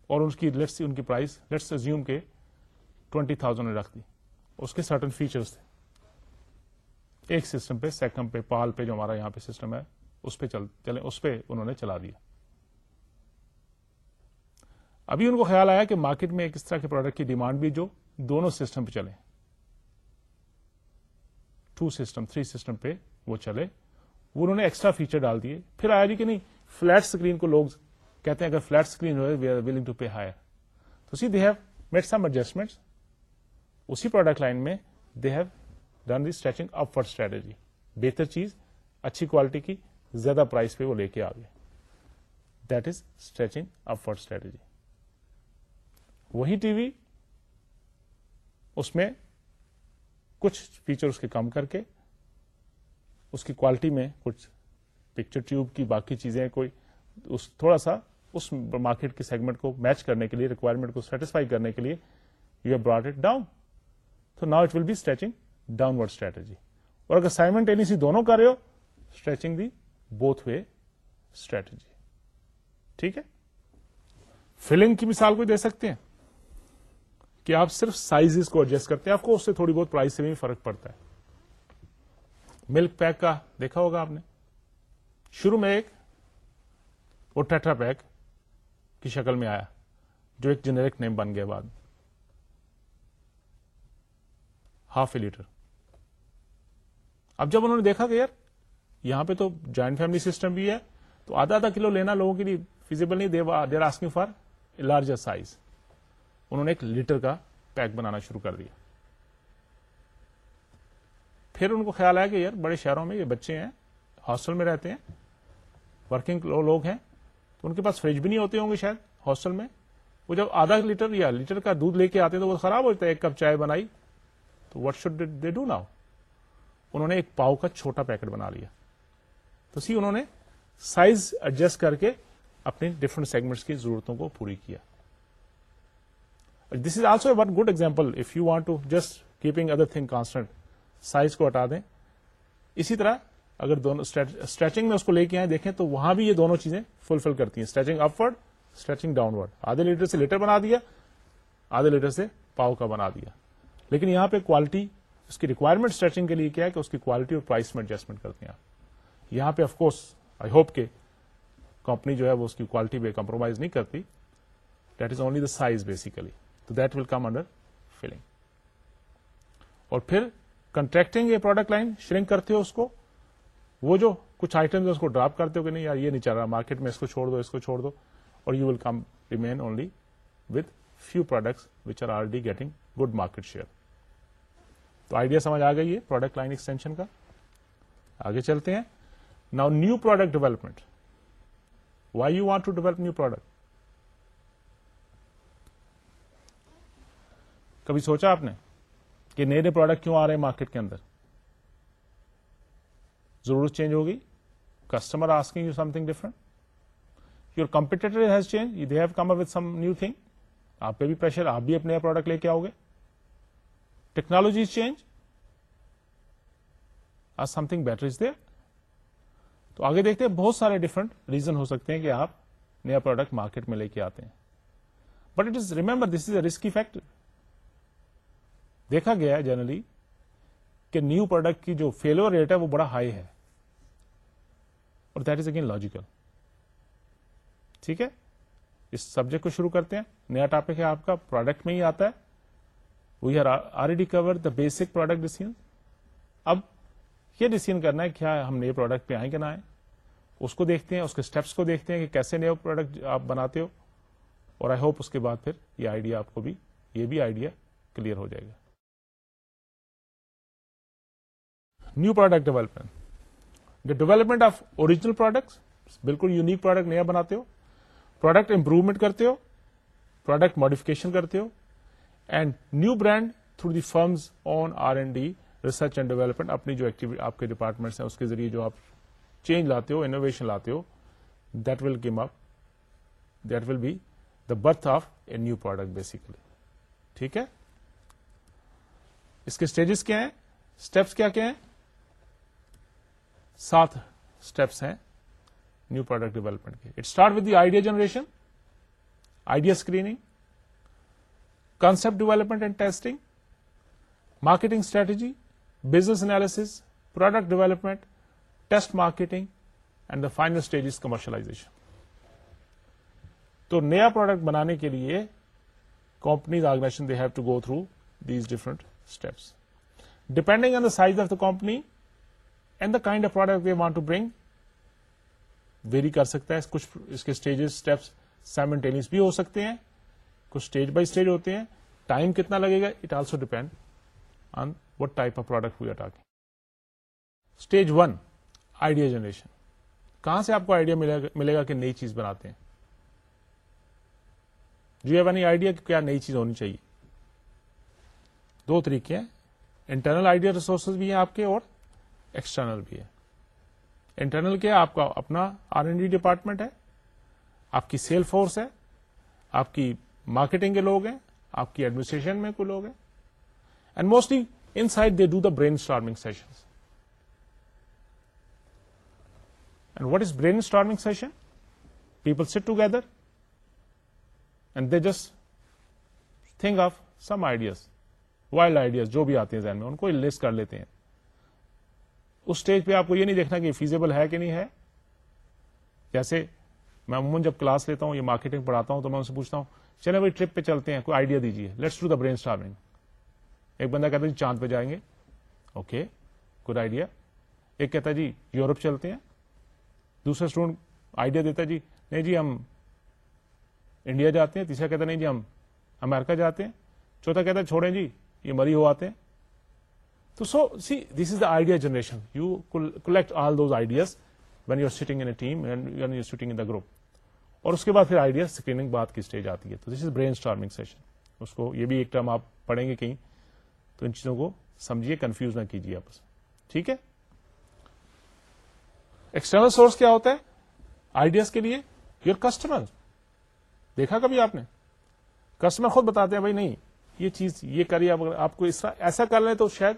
اور اس کی لیٹس سی ان کی پرائز لیٹس زیوم کے ٹوینٹی تھاؤزینڈ نے رکھ دی. اس کے سرٹن فیچرس تھے۔ ایک سسٹم پہ سیکم پہ، پال پہ جو ہمارا یہاں پہ سسٹم ہے، اس پہ چل، چلے، اس پہ انہوں نے چلا دیا۔ ابھی ان کو خیال آیا کہ مارکیٹ میں ایک اس طرح کے پروڈکٹ کی ڈیمانڈ بھی جو دونوں سسٹم پہ چلے۔ ٹو سسٹم تھری سسٹم پہ وہ چلے۔ وہ انہوں نے ایکسٹرا فیچر ڈال دیے۔ پھر آیا جی کہ نہیں فلیٹ اسکرین کو لوگ کہتے ہیں اگر flat screen who we are willing to pay higher تو see they have made some adjustment اسی پروڈکٹ لائن میں they have done the stretching upward strategy بہتر چیز، اچھی کوالٹی کی، زیادہ پرائز پہ وہ لے کے آ گئے۔ That is stretching upward strategy وہی ٹی وی اس میں کچھ فیچر اس کے کم کر کے، اس کی کوالٹی میں کچھ پکچر ٹیوب کی باقی چیزیں، کوئی اس تھوڑا سا اس مارکیٹ کے سیگمنٹ کو میچ کرنے کے لیے ریکوائرمنٹ کو سیٹسفائی کرنے کے لیے you have brought it down تو now it will be stretching downward strategy اور اگر سائمنٹ ٹینیسی دونوں کر رہے ہو stretching the both way strategy ٹھیک ہے؟ فلنگ کی مثال کو دے سکتے ہیں؟ کہ آپ صرف سائز کو ایڈجسٹ کرتے ہیں، آپ کو اس سے تھوڑی بہت پرائز سے بھی فرق پڑتا ہے۔ ملک پیک کا دیکھا ہوگا آپ نے؟ شروع میں ایک، وہ ٹیٹرا پیک کی شکل میں آیا، جو ایک جنیرک نیم بن گیا بعد۔ میں ہاف اے لیٹر۔ اب جب انہوں نے دیکھا کہ یار یہاں پہ تو جوائنٹ فیملی سسٹم بھی ہے، تو آدھا آدھا کلو لینا لوگوں کے لیے فیزیبل نہیں they're asking for larger size انہوں نے ایک لیٹر کا پیک بنانا شروع کر دیا۔ پھر ان کو خیال آیا کہ یار بڑے شہروں میں یہ بچے ہیں، ہاسٹل میں رہتے ہیں ورکنگ لوگ ہیں، تو ان کے پاس فریج بھی نہیں ہوتے ہوں گے شاید ہاسٹل میں۔ وہ جب آدھا لیٹر یا لیٹر کا دودھ لے کے آتے ہیں تو وہ خراب ہوتا ہے، ایک کپ چائے بنائی تو what should they do now انہوں نے ایک پاؤ کا چھوٹا پیکٹ بنا لیا۔ تو سی انہوں نے سائز ایڈجسٹ کر کے اپنے ڈفرنٹ سیگمنٹس کی ضرورتوں کو پوری کیا۔ This is also one good example if you want to just keeping other thing constant size کو ہٹا دیں۔ اسی طرح اگر دونوں اسٹریچنگ میں اس کو لے کے آئے دیکھیں تو وہاں بھی یہ دونوں چیزیں فلفل کرتی ہیں۔ Stretching upward stretching downward آدھے لیٹر سے لیٹر بنا دیا، آدھے لیٹر سے پاؤ کا بنا دیا۔ لیکن یہاں پہ کوالٹی اس کی ریکوائرمنٹ اسٹریچنگ کے لیے کیا ہے کہ اس کی کوالٹی اور پرائس میں ایڈجسٹمنٹ کرتے ہیں یہاں پہ آف کورس آئی ہوپ کہ کمپنی جو ہے وہ اس کی کوالٹی پہ کمپرومائز نہیں کرتی۔ That is only the size basically تو that will come under filling اور پھر کنٹریکٹنگ یہ پروڈکٹ لائن شرنک کرتے ہو اس کو۔ وہ جو کچھ آئٹم اس کو ڈراپ کرتے ہو کہ نہیں، یار یہ نہیں چل رہا مارکیٹ میں اس کو چھوڑ دو، اس کو چھوڑ دو۔ اور you will come remain only with few products which are already getting good market share تو آئیڈیا سمجھ آ گئی ہے پروڈکٹ لائن ایکسٹینشن کا۔ آگے چلتے ہیں۔ Now new product development why you want to develop new product کبھی سوچا آپ نے کہ نئے نئے پروڈکٹ کیوں آ رہے ہیں مارکیٹ کے اندر؟ ضرورت چینج ہوگی۔ Customer asking you something different your competitor has change they have come up with some new thing آپ پہ بھی پریشر آپ بھی اپنے پروڈکٹ لے کے آؤ گے۔ ٹیکنالوجی چینج آج some thing better is there تو آگے دیکھتے ہیں بہت سارے ڈفرنٹ ریزن ہو سکتے ہیں کہ آپ نیا پروڈکٹ مارکیٹ میں لے کے آتے ہیں۔ But it is remember this is a risky factor دیکھا گیا ہے جنرلی کہ نیو پروڈکٹ کی جو فیلور ریٹ ہے وہ بڑا ہائی ہے۔ اور دیٹ از اگین لاجیکل ٹھیک ہے؟ اس سبجیکٹ کو شروع کرتے ہیں۔ نیا ٹاپک ہے آپ کا پروڈکٹ میں ہی آتا ہے۔ We are already cover the basic product decision اب یہ ڈیسیزن کرنا ہے کیا ہم نئے پروڈکٹ پہ آئیں کہ نہ آئیں۔ اس کو دیکھتے ہیں، اس کے اسٹیپس کو دیکھتے ہیں کہ کیسے نئے پروڈکٹ آپ بناتے ہو۔ اور آئی ہوپ اس کے بعد پھر یہ آئیڈیا آپ کو بھی، یہ بھی آئیڈیا کلیئر ہو جائے گا۔ New product development the development of original product بالکل یونیک پروڈکٹ نیا بناتے ہو۔ پروڈکٹ امپروومنٹ کرتے ہو۔ پروڈکٹ ماڈیفکیشن کرتے ہو۔ And new brand through the firms own R and D research and development اپنی جو ایکٹیویٹی آپ کے ڈپارٹمنٹس ہیں، اس کے ذریعے جو آپ چینج لاتے ہو انوویشن لاتے ہو that will come up that will be the birth of a new product basically ٹھیک ہے؟ اس کے اسٹیجز کیا ہیں؟ اسٹیپس کیا کیا ہیں؟ سات اسٹیپس ہیں نیو پروڈکٹ ڈیولپمنٹ کے۔ It start with the idea generation idea screening concept development and testing marketing strategy business analysis product development test marketing and the final stage is commercialisation تو نیا product بنانے کے لیے companies organisation they have to go through these different steps depending on the size of the company and the kind of product we want to bring vary کر سکتا ہے کچھ اس کے اسٹیجز اسٹیپس سائمنٹینس بھی ہو سکتے ہیں کچھ اسٹیج بائی اسٹیج ہوتے ہیں۔ ٹائم کتنا لگے گا؟ It also depend on what type of product we are talking stage one idea generation کہاں سے آپ کو آئیڈیا ملے گا کہ نئی چیز بناتے ہیں؟ جو ہیو اینی آئیڈیا کیا نئی چیز ہونی چاہیے؟ دو طریقے ہیں۔ انٹرنل آئیڈیا ریسورسز بھی ہیں آپ کے اور ایکسٹرنل بھی ہے انٹرنل کیا آپ کا اپنا آر این ڈی ڈپارٹمنٹ ہے۔ آپ کی سیل فورس ہے۔ آپ کی مارکیٹنگ کے لوگ ہیں، آپ کی ایڈمنسٹریشن میں کوئی لوگ ہیں۔ And mostly inside they do the brainstorming session and what is brainstorming session people sit together and they just think of some ideas wild ideas جو بھی آتے ہیں ذہن میں، ان کو لسٹ کر لیتے ہیں۔ اس اسٹیج پہ آپ کو یہ نہیں دیکھنا کہ فیزیبل ہے کہ نہیں ہے۔ جیسے میں عموماً جب کلاس لیتا ہوں یا مارکیٹنگ پڑھاتا ہوں تو میں ان سے پوچھتا ہوں چلے بھائی ٹرپ پہ چلتے ہیں، کوئی آئیڈیا دیجیے let's to the brainstorming ایک بندہ کہتا ہے جی چاند پہ جائیں گے۔ اوکے گڈ آئیڈیا ایک کہتا ہے جی یورپ چلتے ہیں۔ دوسرا اسٹوڈنٹ آئیڈیا دیتا ہے جی نہیں جی ہم انڈیا جاتے ہیں۔ تیسرا کہتا نہیں جی ہم امیرکا جاتے ہیں۔ چوتھا کہتا ہے چھوڑیں جی یہ مری ہو آتے ہیں۔ تو so see this is the idea generation you collect all those ideas when you are sitting in team when you sitting in the group اور اس کے بعد پھر آئیڈیا اسکریننگ بات کی اسٹیج آتی ہے۔ تو this is brainstorming session اس کو یہ بھی ایک ٹرم آپ پڑھیں گے کہیں۔ تو ان چیزوں کو سمجھیے کنفیوز نہ کیجیے آپس ٹھیک ہے؟ ایکسٹرنل سورس کیا ہوتا ہے؟ آئیڈیاز کے لیے۔ یور کسٹمر دیکھا کبھی آپ نے؟ کسٹمر خود بتاتے ہیں، بھائی نہیں، یہ چیز، یہ کریے آپ کو اس طرح ایسا کر لیں تو شاید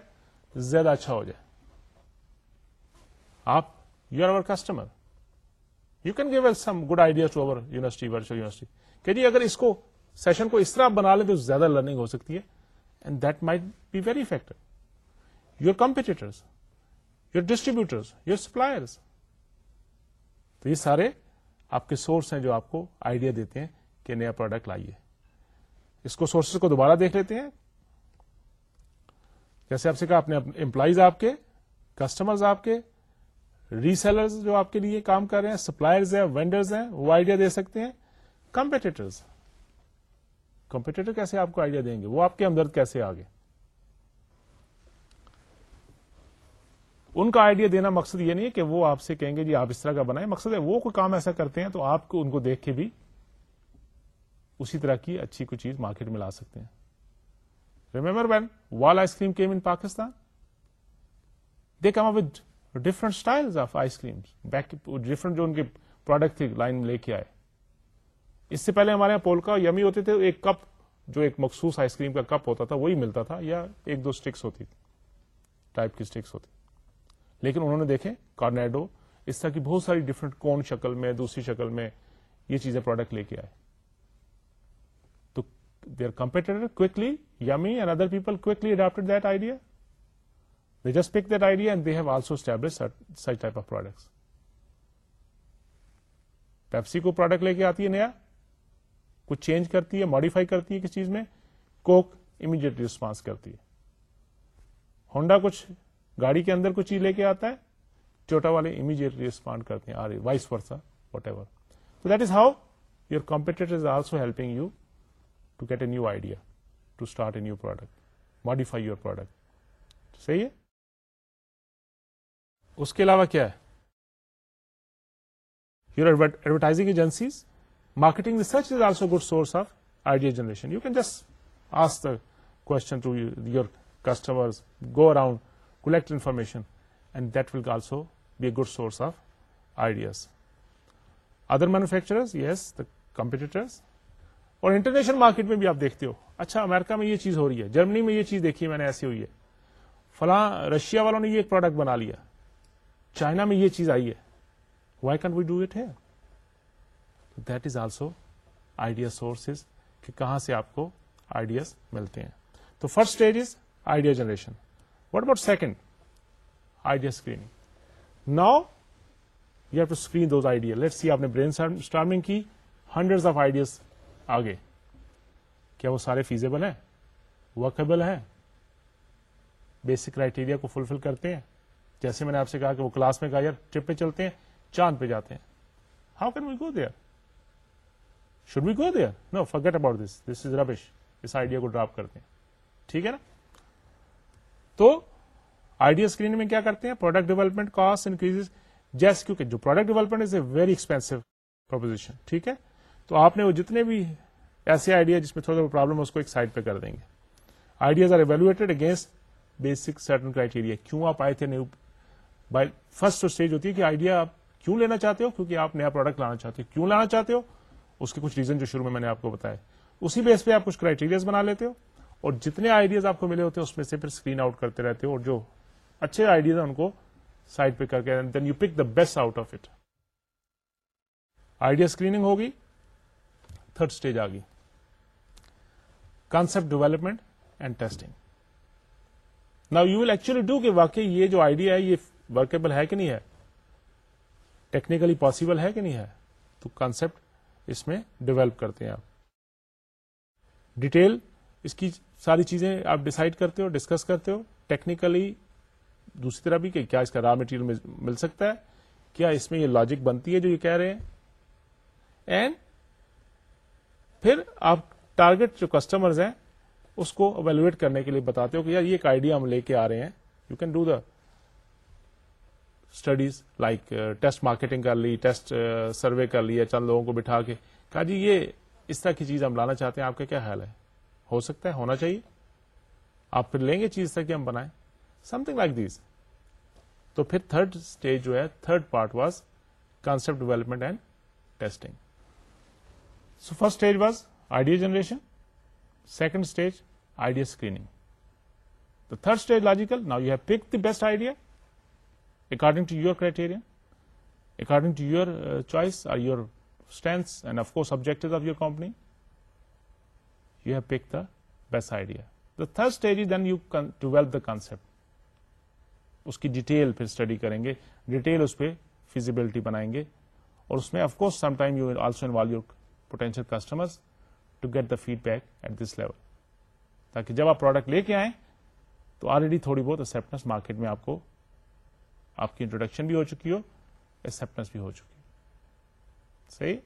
زیادہ اچھا ہو جائے۔ آپ you are our customer you can give L some good idea to our university virtual university کہ جی اگر اس کو سیشن کو اس طرح بنا لیں تو زیادہ لرننگ ہو سکتی ہے and that might be very effective your competitors your distributors your suppliers تو یہ سارے آپ کے سورس ہیں جو آپ کو آئیڈیا دیتے ہیں کہ نیا پروڈکٹ لائیے اس کو سورسز کو دوبارہ دیکھ لیتے ہیں جیسے آپ سے کہا اپنے امپلائیز آپ کے کسٹمرز آپ کے ریسیلرز جو آپ کے لیے کام کر رہے ہیں سپلائرز ہیں وینڈرز ہیں، وہ آئیڈیا دے سکتے ہیں۔ کمپیٹیٹرز کمپیٹیٹر کیسے آپ کو آئیڈیا دیں گے؟ وہ آپ کے ہمدرد کیسے آگے؟ ان کا آئیڈیا دینا مقصد یہ نہیں ہے کہ وہ آپ سے کہیں گے جی آپ اس طرح کا بنائیں۔ مقصد ہے وہ کوئی کام ایسا کرتے ہیں تو آپ کو ان کو دیکھ کے بھی اسی طرح کی اچھی کوئی چیز مارکیٹ میں لا سکتے ہیں۔ Remember when Wall's ice cream came in Pakistan they come with different style of ice cream different جو ان کے پروڈکٹ تھی لائن لے کے آئے. اس سے پہلے ہمارے یہاں پولکا یمی ہوتے تھے، ایک کپ جو ایک مخصوص آئس کریم کا کپ ہوتا تھا، وہی ملتا تھا، یا ایک دو اسٹکس ہوتی تھی ٹائپ کی اسٹکس ہوتی لیکن انہوں نے دیکھے کارنیڈو اس طرح کی بہت ساری ڈفرنٹ کون شکل میں، دوسری شکل میں یہ چیزیں پروڈکٹ لے کے آئے. تو they our competitor quickly Yummy and other people quickly adapted that idea they just pick that idea and they have also establish such type of products Pepsi کو پروڈکٹ لے کے آتی ہے نیا کچھ چینج کرتی ہے ماڈیفائی کرتی ہے کس چیز میں کوک امیڈیٹ ریسپانس کرتی ہے ہونڈا کچھ گاڑی کے اندر کچھ چیز لے کے آتا ہے چھوٹا والے امیڈیٹ ریسپانڈ کرتے ہیں وائس ورسا وٹ ایور تو that is how your competitor is also helping you to get a new idea to start a new product modify your product صحیح ہے اس کے علاوہ کیا ہے؟ Your advertising agencies marketing research is also good source of idea generation you can just ask the question to your customer go around collect information and that will also be a good source of ideas other manufacturers yes the competitors اور international market میں بھی آپ دیکھتے ہو اچھا America میں یہ چیز ہو رہی ہے، جرمنی میں یہ چیز دیکھی ہے، میں نے ایسی ہوئی ہے، فلاں رشیا والوں نے یہ ایک پروڈکٹ بنا لیا چائنا میں یہ چیز آئی ہے۔ Why can we do it ہے that is also idea sources کہ کہاں سے آپ کو آئیڈیاز ملتے ہیں۔ تو first stage is idea generation what about second idea screening now you have to screen those idea let see آپ نے برین اسٹارمنگ کی ہنڈریڈ آف آئیڈیاز آگے کیا وہ سارے فیزیبل ہیں ورکیبل ہیں بیسک کرائٹیریا کو فلفل کرتے ہیں جیسے میں نے آپ سے کہا کہ وہ کلاس میں کہا یار، ٹرپ پہ چلتے ہیں، چاند پہ جاتے ہیں۔ How can we go there should be go there no forget about this this is rubbish us idea کو ڈراپ کرتے ہیں۔ ٹھیک ہے نا؟ تو آئیڈیا اسکرین میں کیا کرتے ہیں؟ پروڈکٹ ڈیولپمنٹ کاسٹ انکریز جیس کیونکہ جو product development is a very expensive proposition ٹھیک ہے؟ تو آپ نے وہ جتنے بھی ایسے آئیڈیا جس میں تھوڑا پرابلم اس کو ایک سائڈ پہ کر دیں گے۔ Ideas are evaluated against basic certain criteria کیوں آپ آئے تھے نیو بائی فرسٹ اسٹیج ہوتی ہے کہ آئیڈیا آپ کیوں لینا چاہتے ہو؟ کیونکہ آپ نیا پروڈکٹ لانا چاہتے ہو. کیوں لانا چاہتے ہو؟ اس کے کچھ ریزن جو شروع میں میں نے آپ کو بتایا اسی بیس پہ آپ کچھ کرائٹیریاز بنا لیتے ہو اور جتنے آئیڈیاز آپ کو ملے ہوتے ہیں اس میں سے پھر اسکرین آؤٹ کرتے رہتے ہو اور جو اچھے آئیڈیاز ہیں ان کو سائڈ پہ کر کے then you pick the best out of it idea screening ہوگی. تھرڈ اسٹیج آ گئی کانسپٹ ڈیولپمنٹ اینڈ ٹیسٹنگ نا یو ول ایکچولی ڈو کہ واقعی یہ جو آئیڈیا ہے، یہ ورکیبل ہے کہ نہیں ہے? ٹیکنیکلی پاسبل ہے کہ نہیں ہے? تو کانسپٹ اس میں ڈیولپ کرتے ہیں آپ۔ ڈیٹیل اس کی ساری چیزیں آپ ڈسائڈ کرتے ہو ڈسکس کرتے ہو۔ ٹیکنیکلی دوسری طرح بھی کہ کیا اس کا را مٹیریل مل سکتا ہے؟ کیا اس میں یہ لاجک بنتی ہے جو یہ کہہ رہے ہیں؟ اینڈ پھر آپ ٹارگیٹ جو کسٹمرز ہیں، اس کو اویلویٹ کرنے کے لیے بتاتے ہو کہ یار یہ ایک آئیڈیا ہم لے کے آ رہے ہیں۔ You can do the studies like test marketing کر لی ٹیسٹ سروے uh, کر لیا چند لوگوں کو بٹھا کے۔ کہا جی یہ اس طرح کی چیز ہم لانا چاہتے ہیں، آپ کا کیا خیال ہے؟ ہو سکتا ہے؟ ہونا چاہیے؟ آپ پھر لیں گے چیز تک کہ ہم بنائیں؟ سم تھنگ لائک دیز تو پھر تھرڈ اسٹیج جو ہے third part was concept development and testing so first stage was idea generation second stage idea screening the third stage logical now you have pick the best idea according to your criteria according to your choice or your stance and of course object of your company you have pick the best idea the third stage is then you develop the concept اس کی detail پھر study کریں گے detail اس پہ feasibility بنائیں گے اور اس میں of course some time you also involve your potential customer to get the feedback at this level تاکہ جب آپ پروڈکٹ لے کے آئیں تو آلریڈی تھوڑی بہت ایکسپٹنس مارکیٹ میں آپ کو آپ کی انٹروڈکشن بھی ہو چکی ہو ایکسپٹنس بھی ہو چکی صحیح؟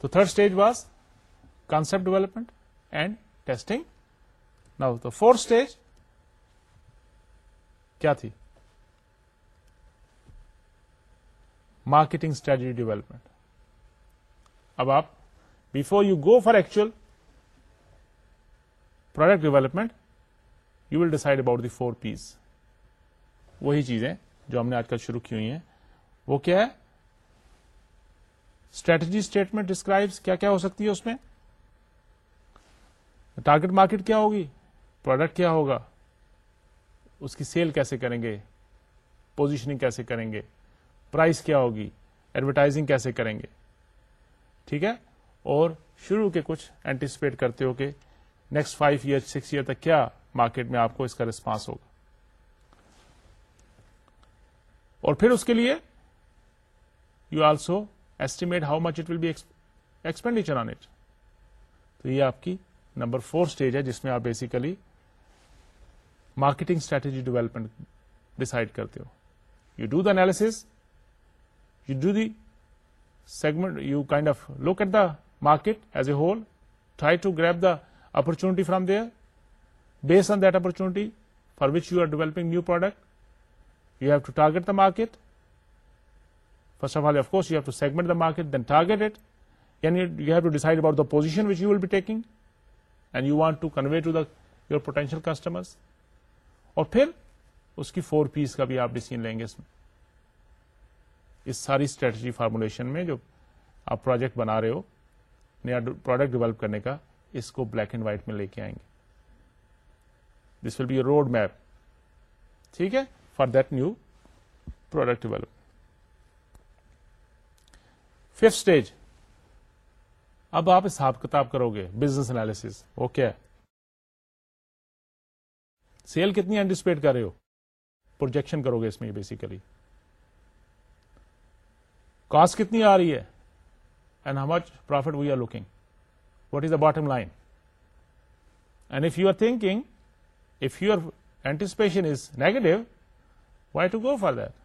تو third stage was concept development and testing now تو فورتھ اسٹیج کیا تھی؟ مارکیٹنگ اسٹریٹجی ڈیولپمنٹ اب آپ before you go for actual product development you will decide about the four Ps وہی چیزیں جو ہم نے آج کل شروع کی ہوئی ہیں۔ وہ کیا ہے؟ اسٹریٹجی اسٹیٹمنٹ ڈسکرائب کیا کیا ہو سکتی ہے اس میں؟ ٹارگیٹ مارکیٹ کیا ہوگی؟ پروڈکٹ کیا ہوگا؟ اس کی سیل کیسے کریں گے؟ پوزیشننگ کیسے کریں گے؟ پرائز کیا ہوگی؟ ایڈورٹائزنگ کیسے کریں گے؟ ٹھیک ہے؟ اور شروع کے کچھ اینٹیسپیٹ کرتے ہو کہ next five year six year تک کیا مارکیٹ میں آپ کو اس کا ریسپانس ہوگا۔ اور پھر اس کے لیے you also estimate how much it will be expenditure on it تو یہ آپ کی نمبر فور اسٹیج ہے جس میں آپ basically marketing strategy development decide کرتے ہو. You do the analysis you do the segment you kind of look at the market as a whole try to grab the opportunity from there base on that opportunity for which you are developing new product you have to target the market first of all of course you have to segment the market then target it یعنی you have to decide about the position which you will be taking and you want to convey to the your potential customers اور پھر اس کی four پیس کا بھی آپ decision لیں گے اس میں اس ساری اسٹریٹجی فارمولیشن میں جو آپ پروجیکٹ بنا رہے ہو نیا پروڈکٹ ڈیولپ کرنے کا اس کو بلیک اینڈ وائٹ میں لے کے آئیں گے this will be a road map ٹھیک ہے for that new product develop fifth stage اب آپ حساب کتاب کرو گے بزنس انالیس وہ کیا ہے سیل کتنی اینٹیسپیٹ کر رہے ہو؟ پروجیکشن کرو گے اس میں بیسیکلی کاسٹ کتنی آ رہی ہے? And how much profit we are looking what is the bottom line and if you are thinking if you are anticipation is negative why to go for that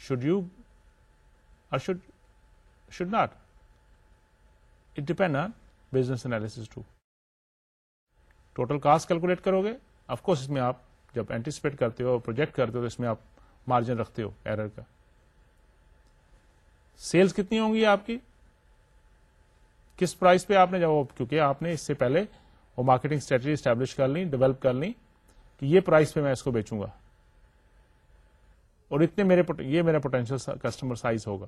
should you اور should should not it depend on business analysis to total cost calculate کرو گے of course اس میں آپ جب anticipate کرتے ہو project کرتے ہو، تو اس میں آپ مارجن رکھتے ہو ایرر کا. سیلس کتنی ہوں گی آپ کی؟ کس پرائز پہ آپ نے جب کیونکہ آپ نے اس سے پہلے وہ مارکیٹنگ اسٹریٹجی اسٹیبلش کر لی ڈیولپ کر لی. کہ یہ پرائز پہ میں اس کو بیچوں گا۔ اور اتنے میرے یہ میرا پوٹینشیل کسٹمر سائز ہوگا۔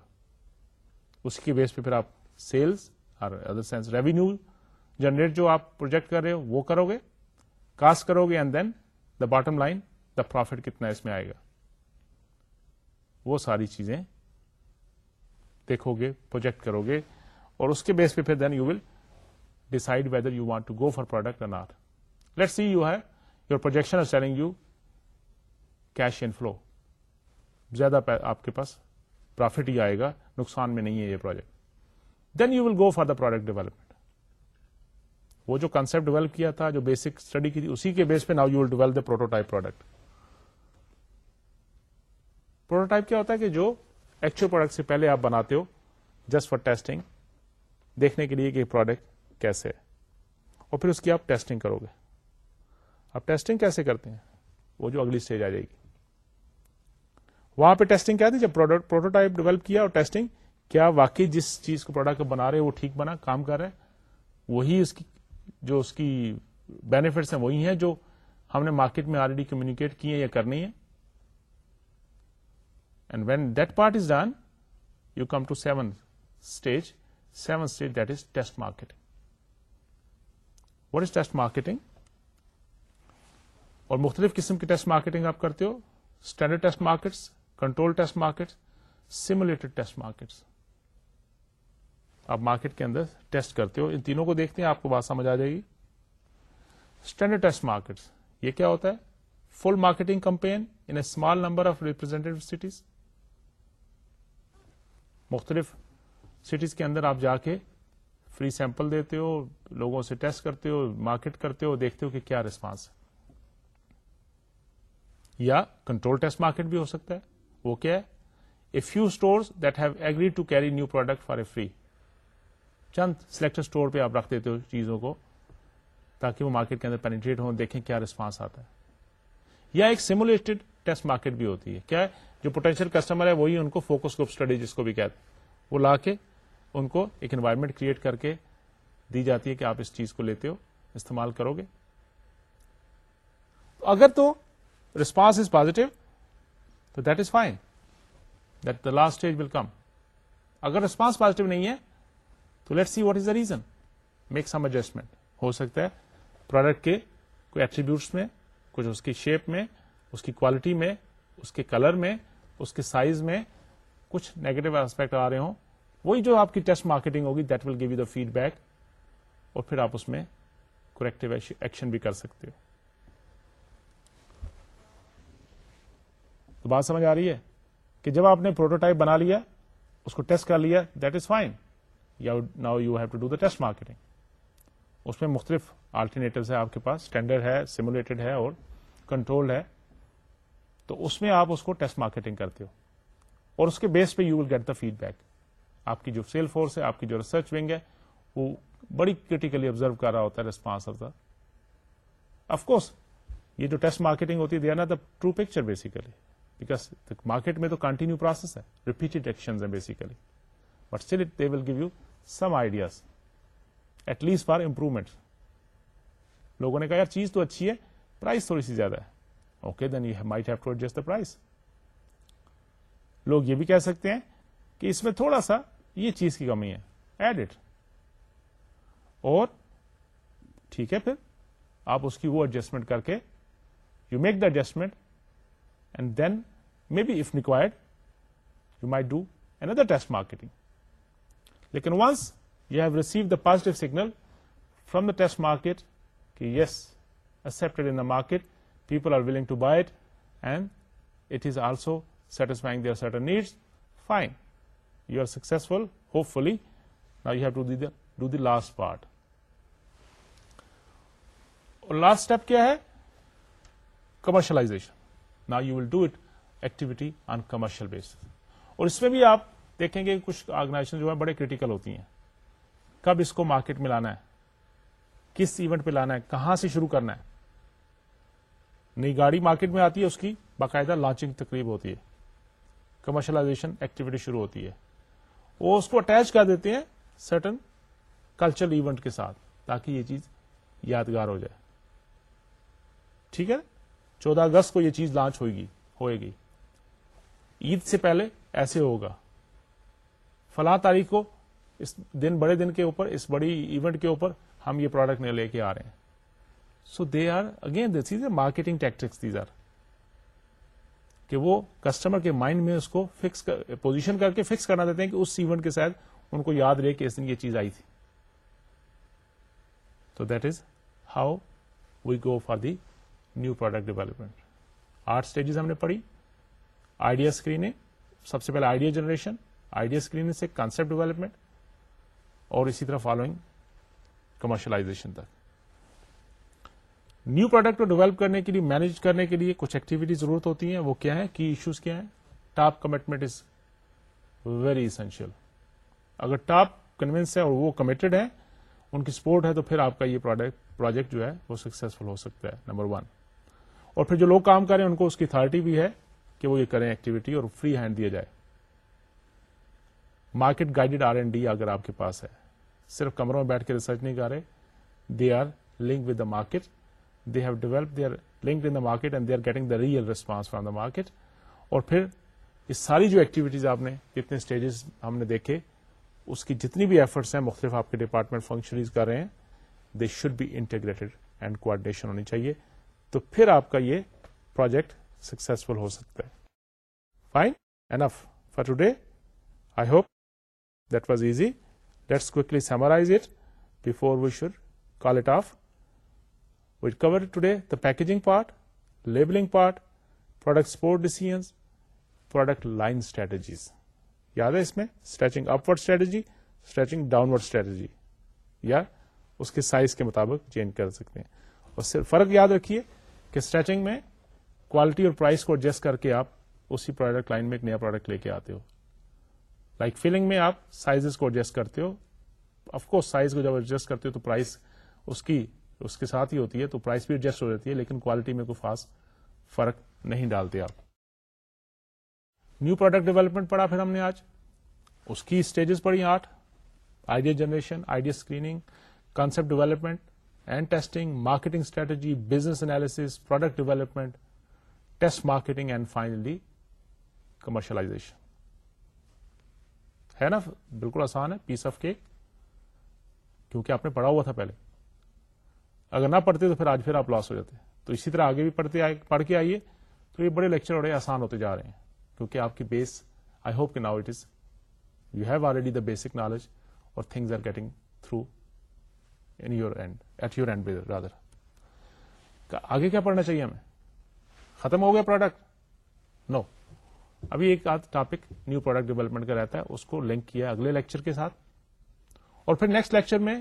اس کی بیس پہ پھر آپ سیلس اور ادر سینس ریونیو جنریٹ جو آپ پروجیکٹ کر رہے ہو، وہ کرو گے کاسٹ کرو گے and then the bottom line the profit کتنا اس میں آئے گا۔ وہ ساری چیزیں دیکھو گے پروجیکٹ کرو گے۔ اور اس کے بیس پہ پھر then you will decide whether you want to go for product not let see you have your projection is telling you cash in flow زیادہ آپ کے پاس پروفٹ ہی آئے گا، نقصان میں نہیں ہے یہ project then you will go for the product development وہ جو کانسپٹ ڈیولپ کیا تھا، جو بیسک اسٹڈی کی تھی، اسی کے بیس پہ now you will develop the prototype product prototype کیا ہوتا ہے کہ جو ایکچوئل پروڈکٹ سے پہلے آپ بناتے ہو جسٹ فار ٹیسٹنگ دیکھنے کے لیے کہ پروڈکٹ کیسے ہے. اور پھر اس کی آپ ٹیسٹنگ کرو گے۔ آپ ٹیسٹنگ کیسے کرتے ہیں؟ وہ جو اگلی اسٹیج آ جائے گی۔ وہاں پہ ٹیسٹنگ کیا تھی؟ جب پروٹوٹائپ ڈیولپ کیا اور ٹیسٹنگ کیا واقعی جس چیز کو پروڈکٹ بنا رہے وہ ٹھیک بنا، کام کر رہے وہی اس کی جو اس کی بینیفٹس ہیں، وہی ہیں جو ہم نے مارکیٹ میں آلریڈی کمیونیکیٹ کیے یا کرنی ہے and when that part is done you come to seven stage seven stage that is test marketing what is test marketing اور مختلف قسم کی ٹیسٹ مارکیٹنگ آپ کرتے ہو standard test markets, control test market simulated test markets. آپ market کے اندر test کرتے ہو، ان تینوں کو دیکھتے ہیں، آپ کو بات سمجھ آ جائے گی۔ اسٹینڈرڈ ٹیسٹ مارکیٹس، یہ کیا ہوتا ہے؟ Full marketing campaign in a small number of representative cities. مختلف سٹیز کے اندر آپ جا کے فری سیمپل دیتے ہو، لوگوں سے ٹیسٹ کرتے ہو، مارکیٹ کرتے ہو، دیکھتے ہو کہ کیا ریسپانس ہے۔ یا کنٹرول ٹیسٹ مارکیٹ بھی ہو سکتا ہے۔ وہ کیا ہے؟ A few store that have agree to carry new product for a free چند سلیکٹ اسٹور پہ آپ رکھ دیتے ہو چیزوں کو تاکہ وہ مارکیٹ کے اندر پینیٹریٹ ہو دیکھیں کیا ریسپانس آتا ہے۔ یا ایک سیمولیٹڈ ٹیسٹ مارکیٹ بھی ہوتی ہے۔ کیا ہے؟ جو پوٹینشیل کسٹمر ہے، وہی ان کو فوکس گروپ اسٹڈی جس کو بھی کہتے وہ لا کے ان کو ایک انوائرمنٹ کریٹ کر کے دی جاتی ہے کہ آپ اس چیز کو لیتے ہو، استعمال کرو گے۔ اگر تو ریسپانس از پازیٹو تو that is fine that the last stage will come اگر ریسپانس پازیٹو نہیں ہے تو let see what is the reason make some adjustment ہو سکتا ہے پروڈکٹ کے کوئی ایٹریبیوٹس میں کچھ اس کی شیپ میں اس کی کوالٹی میں اس کے کلر میں اس کے سائز میں کچھ نیگیٹو ایسپیکٹ آ رہے ہوں وہی جو آپ کی ٹیسٹ مارکیٹنگ ہوگی that will give you the feedback اور پھر آپ اس میں کریکٹو ایکشن بھی کر سکتے ہو تو بات سمجھ آ رہی ہے کہ جب آپ نے پروٹوٹائپ بنا لیا، اس کو ٹیسٹ کر لیا that is fine now you have to do the test marketing اس میں مختلف آلٹرنیٹو ہے آپ کے پاس اسٹینڈرڈ ہے سیمولیٹڈ ہے اور کنٹرول ہے۔ تو اس میں آپ اس کو ٹیسٹ مارکیٹنگ کرتے ہو۔ اور اس کے بیس پہ you will get the feedback آپ کی جو سیل فورس ہے، آپ کی جو ریسرچ ونگ ہے، وہ بڑی کریٹیکلی آبزرو کر رہا ہوتا ہے response of the of course یہ جو ٹیسٹ مارکیٹنگ ہوتی ہے دے آر نا the true picture basically because market میں تو کنٹینیو پروسیس ہے repeated action basically but still they will give you some ideas at least for improvement لوگوں نے کہا یار چیز تو اچھی ہے پرائز تھوڑی سی زیادہ ہے okay then you might have to adjust the price لوگ یہ بھی کہہ سکتے ہیں کہ اس میں تھوڑا سا یہ چیز کی کمی ہے ایڈ اٹ اور ٹھیک ہے پھر آپ اس کی وہ ایڈجسٹمنٹ کر کے you make the adjustment and then may be if required you may do another test marketing لیکن once you have receive the positive signal from the test market کہ yes accepted in the market people are willing to buy it and it is also satisfying their certain needs fine you are successful hopefully نا you have to do the last part اور last step کیا ہے commercialisation نا you will do it activity on commercial base اور اس میں بھی آپ دیکھیں گے کچھ آرگنائزیشن جو ہے بڑے کریٹیکل ہوتی ہیں۔ کب اس کو مارکیٹ میں لانا ہے؟ کس ایونٹ پہ لانا ہے؟ کہاں سے شروع کرنا ہے؟ نئی گاڑی مارکیٹ میں آتی ہے، اس کی باقاعدہ لانچنگ تقریب ہوتی ہے۔ کمرشلائزیشن ایکٹیویٹی شروع ہوتی ہے۔ وہ اس کو اٹیچ کر دیتے ہیں سرٹن کلچرل ایونٹ کے ساتھ تاکہ یہ چیز یادگار ہو جائے۔ ٹھیک ہے؟ چودہ اگست کو یہ چیز لانچ ہوئے گی ہوئے گی عید سے پہلے ایسے ہوگا۔ فلاں تاریخ کو اس دن، بڑے دن کے اوپر، اس بڑی ایونٹ کے اوپر ہم یہ پروڈکٹ لے کے آ رہے ہیں۔ So they are again this is a marketing tactics these are کہ وہ کسٹمر کے مائنڈ میں اس کو فکس پوزیشن کر کے فکس کرنا دیتے ہیں کہ اس ایونٹ کے ساتھ ان کو یاد رہے کہ اس دن یہ چیز آئی تھی۔ تو that is how we go for the new product development. آٹھ اسٹیجز ہم نے پڑھی۔ آئیڈیا اسکرینیں سب سے پہلے آئیڈیا جنریشن، آئیڈیا اسکرین سے کانسپٹ ڈیولپمنٹ اور اسی طرح فالوئنگ کمرشلائزیشن تک۔ نیو پروڈکٹ کو ڈیولپ کرنے کے لیے مینج کرنے کے لیے کچھ ایکٹیویٹی ضرورت ہوتی ہیں۔ وہ کیا ہے کی ایشوز کیا ہیں؟ Top commitment is very essential اگر ٹاپ کنوینس ہے اور وہ کمیٹڈ ہے، ان کی سپورٹ ہے تو پھر آپ کا یہ پروجیکٹ جو ہے وہ سکسیزفل ہو سکتا ہے نمبر ون اور پھر جو لوگ کام کریں ان کو اس کی اتارٹی بھی ہے کہ وہ یہ کریں ایکٹیویٹی اور فری ہینڈ دیا جائے۔ Market guided R and D اگر آپ کے پاس ہے۔ صرف کمروں میں بیٹھ کے ریسرچ نہیں کر رہے۔ They are link with the market they have develop they are link in the market and they are getting the real response from the market اور پھر یہ ساری جو ایکٹیویٹیز آپ نے، جتنے اسٹیجز ہم نے دیکھے، اس کی جتنی بھی ایفرٹس ہیں، مختلف آپ کے ڈپارٹمنٹ فنکشنریز کر رہے ہیں they should be integrated and coordination ہونی چاہیے۔ تو پھر آپ کا یہ پروجیکٹ سکسفل ہو سکتا ہے۔ Fine enough for today I hope that was easy let's quickly summarize it before we should call it off we'll cover today the packaging part labelling part product support decision product line strategies یاد ہے اس میں stretching upward strategy stretching downward strategy یا اس کے سائز کے مطابق چینج کر سکتے ہیں اور صرف فرق یاد رکھیے کہ اسٹریچنگ میں کوالٹی اور پرائز کو ایڈجسٹ کر کے آپ اسی پروڈکٹ لائن میں ایک نیا پروڈکٹ لے کے آتے ہو۔ لائک like فلنگ میں آپ سائزز کو ایڈجسٹ کرتے ہو۔ آف کورس سائز کو جب ایڈجسٹ کرتے ہو تو پرائز اس کی اس کے ساتھ ہی ہوتی ہے، تو پرائز بھی ایڈجسٹ ہو جاتی ہے، لیکن کوالٹی میں کوئی خاص فرق نہیں ڈالتے آپ۔ نیو پروڈکٹ ڈیولپمنٹ پڑھا پھر ہم نے آج۔ اس کی اسٹیجز پڑھی آٹھ۔ Idea generation idea screening concept development and testing marketing strategy business analysis product development test marketing and finally commercialization ہے نا بالکل آسان ہے پیس آف کیک کیونکہ آپ نے پڑھا ہوا تھا پہلے اگر نہ پڑھتے تو پھر آج پھر آپ لاس ہو جاتے تو اسی طرح آگے بھی پڑھتے پڑھ کے آئیے تو یہ بڑے لیکچر بڑے آسان ہوتے جا رہے ہیں کیونکہ آپ کی بیس آئی ہوپ کہ now it is you have already the basic knowledge اور things are getting through in your and at your and rather آگے کیا پڑھنا چاہیے ہمیں ختم ہو گیا پروڈکٹ نو ابھی ایک آدھ ٹاپک نیو پروڈکٹ ڈیولپمنٹ کا رہتا ہے اس کو لنک کیا اگلے لیکچر کے ساتھ اور پھر نیکسٹ لیکچر میں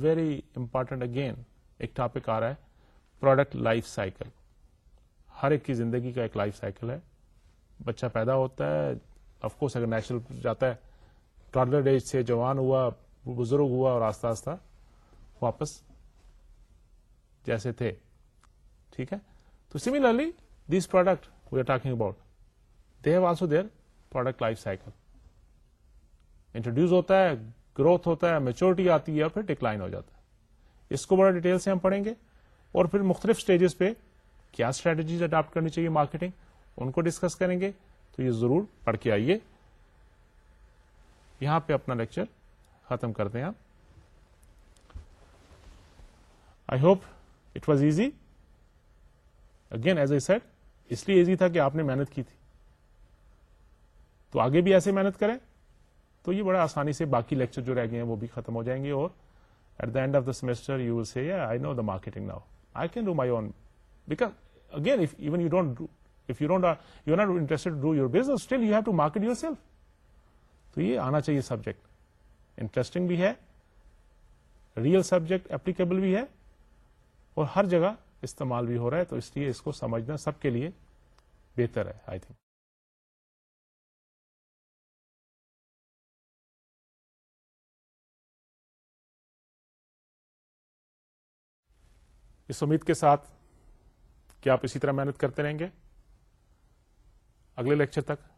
ویری امپارٹینٹ اگین ایک ٹاپک آ رہا ہے پروڈکٹ لائف سائیکل ہر ایک کی زندگی کا ایک لائف سائیکل ہے بچہ پیدا ہوتا ہے آف کورس اگر نیشنل جاتا ہے ٹارلر ایج سے جوان ہوا بزرگ ہوا اور آستہ آستہ واپس جیسے تھے۔ ٹھیک ہے؟ تو similarly this product we are talking about they have also their product life cycle introduce ہوتا ہے گروتھ ہوتا ہے میچورٹی آتی ہے اور پھر ڈکلائن ہو جاتا ہے۔ اس کو بڑا ڈیٹیل سے ہم پڑھیں گے۔ اور پھر مختلف اسٹیجز پہ کیا اسٹریٹجیز اڈاپٹ کرنی چاہیے مارکیٹنگ ان کو ڈسکس کریں گے۔ تو یہ ضرور پڑھ کے آئیے۔ یہاں پہ اپنا لیکچر ختم کرتے ہیں آپ۔ I hope it was easy again as a set اس لیے ایزی تھا کہ آپ نے محنت کی تھی تو آگے بھی ایسے محنت کریں تو یہ بڑا آسانی سے باقی لیکچر جو رہ گئے ہیں وہ بھی ختم ہو جائیں گے اور at the end of the semester you will see I know the marketing now I can do my own because again even you don't do if you don't you not interest do your business still you have to market yourself تو یہ آنا چاہیے subject interesting بھی ہے real subject applicable بھی ہے اور ہر جگہ استعمال بھی ہو رہا ہے، تو اس لیے اس کو سمجھنا سب کے لیے بہتر ہے آئی تھنک اس امید کے ساتھ کہ آپ اسی طرح محنت کرتے رہیں گے۔ اگلے لیکچر تک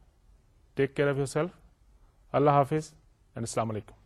take care of yourself اللہ حافظ اینڈ السلام علیکم۔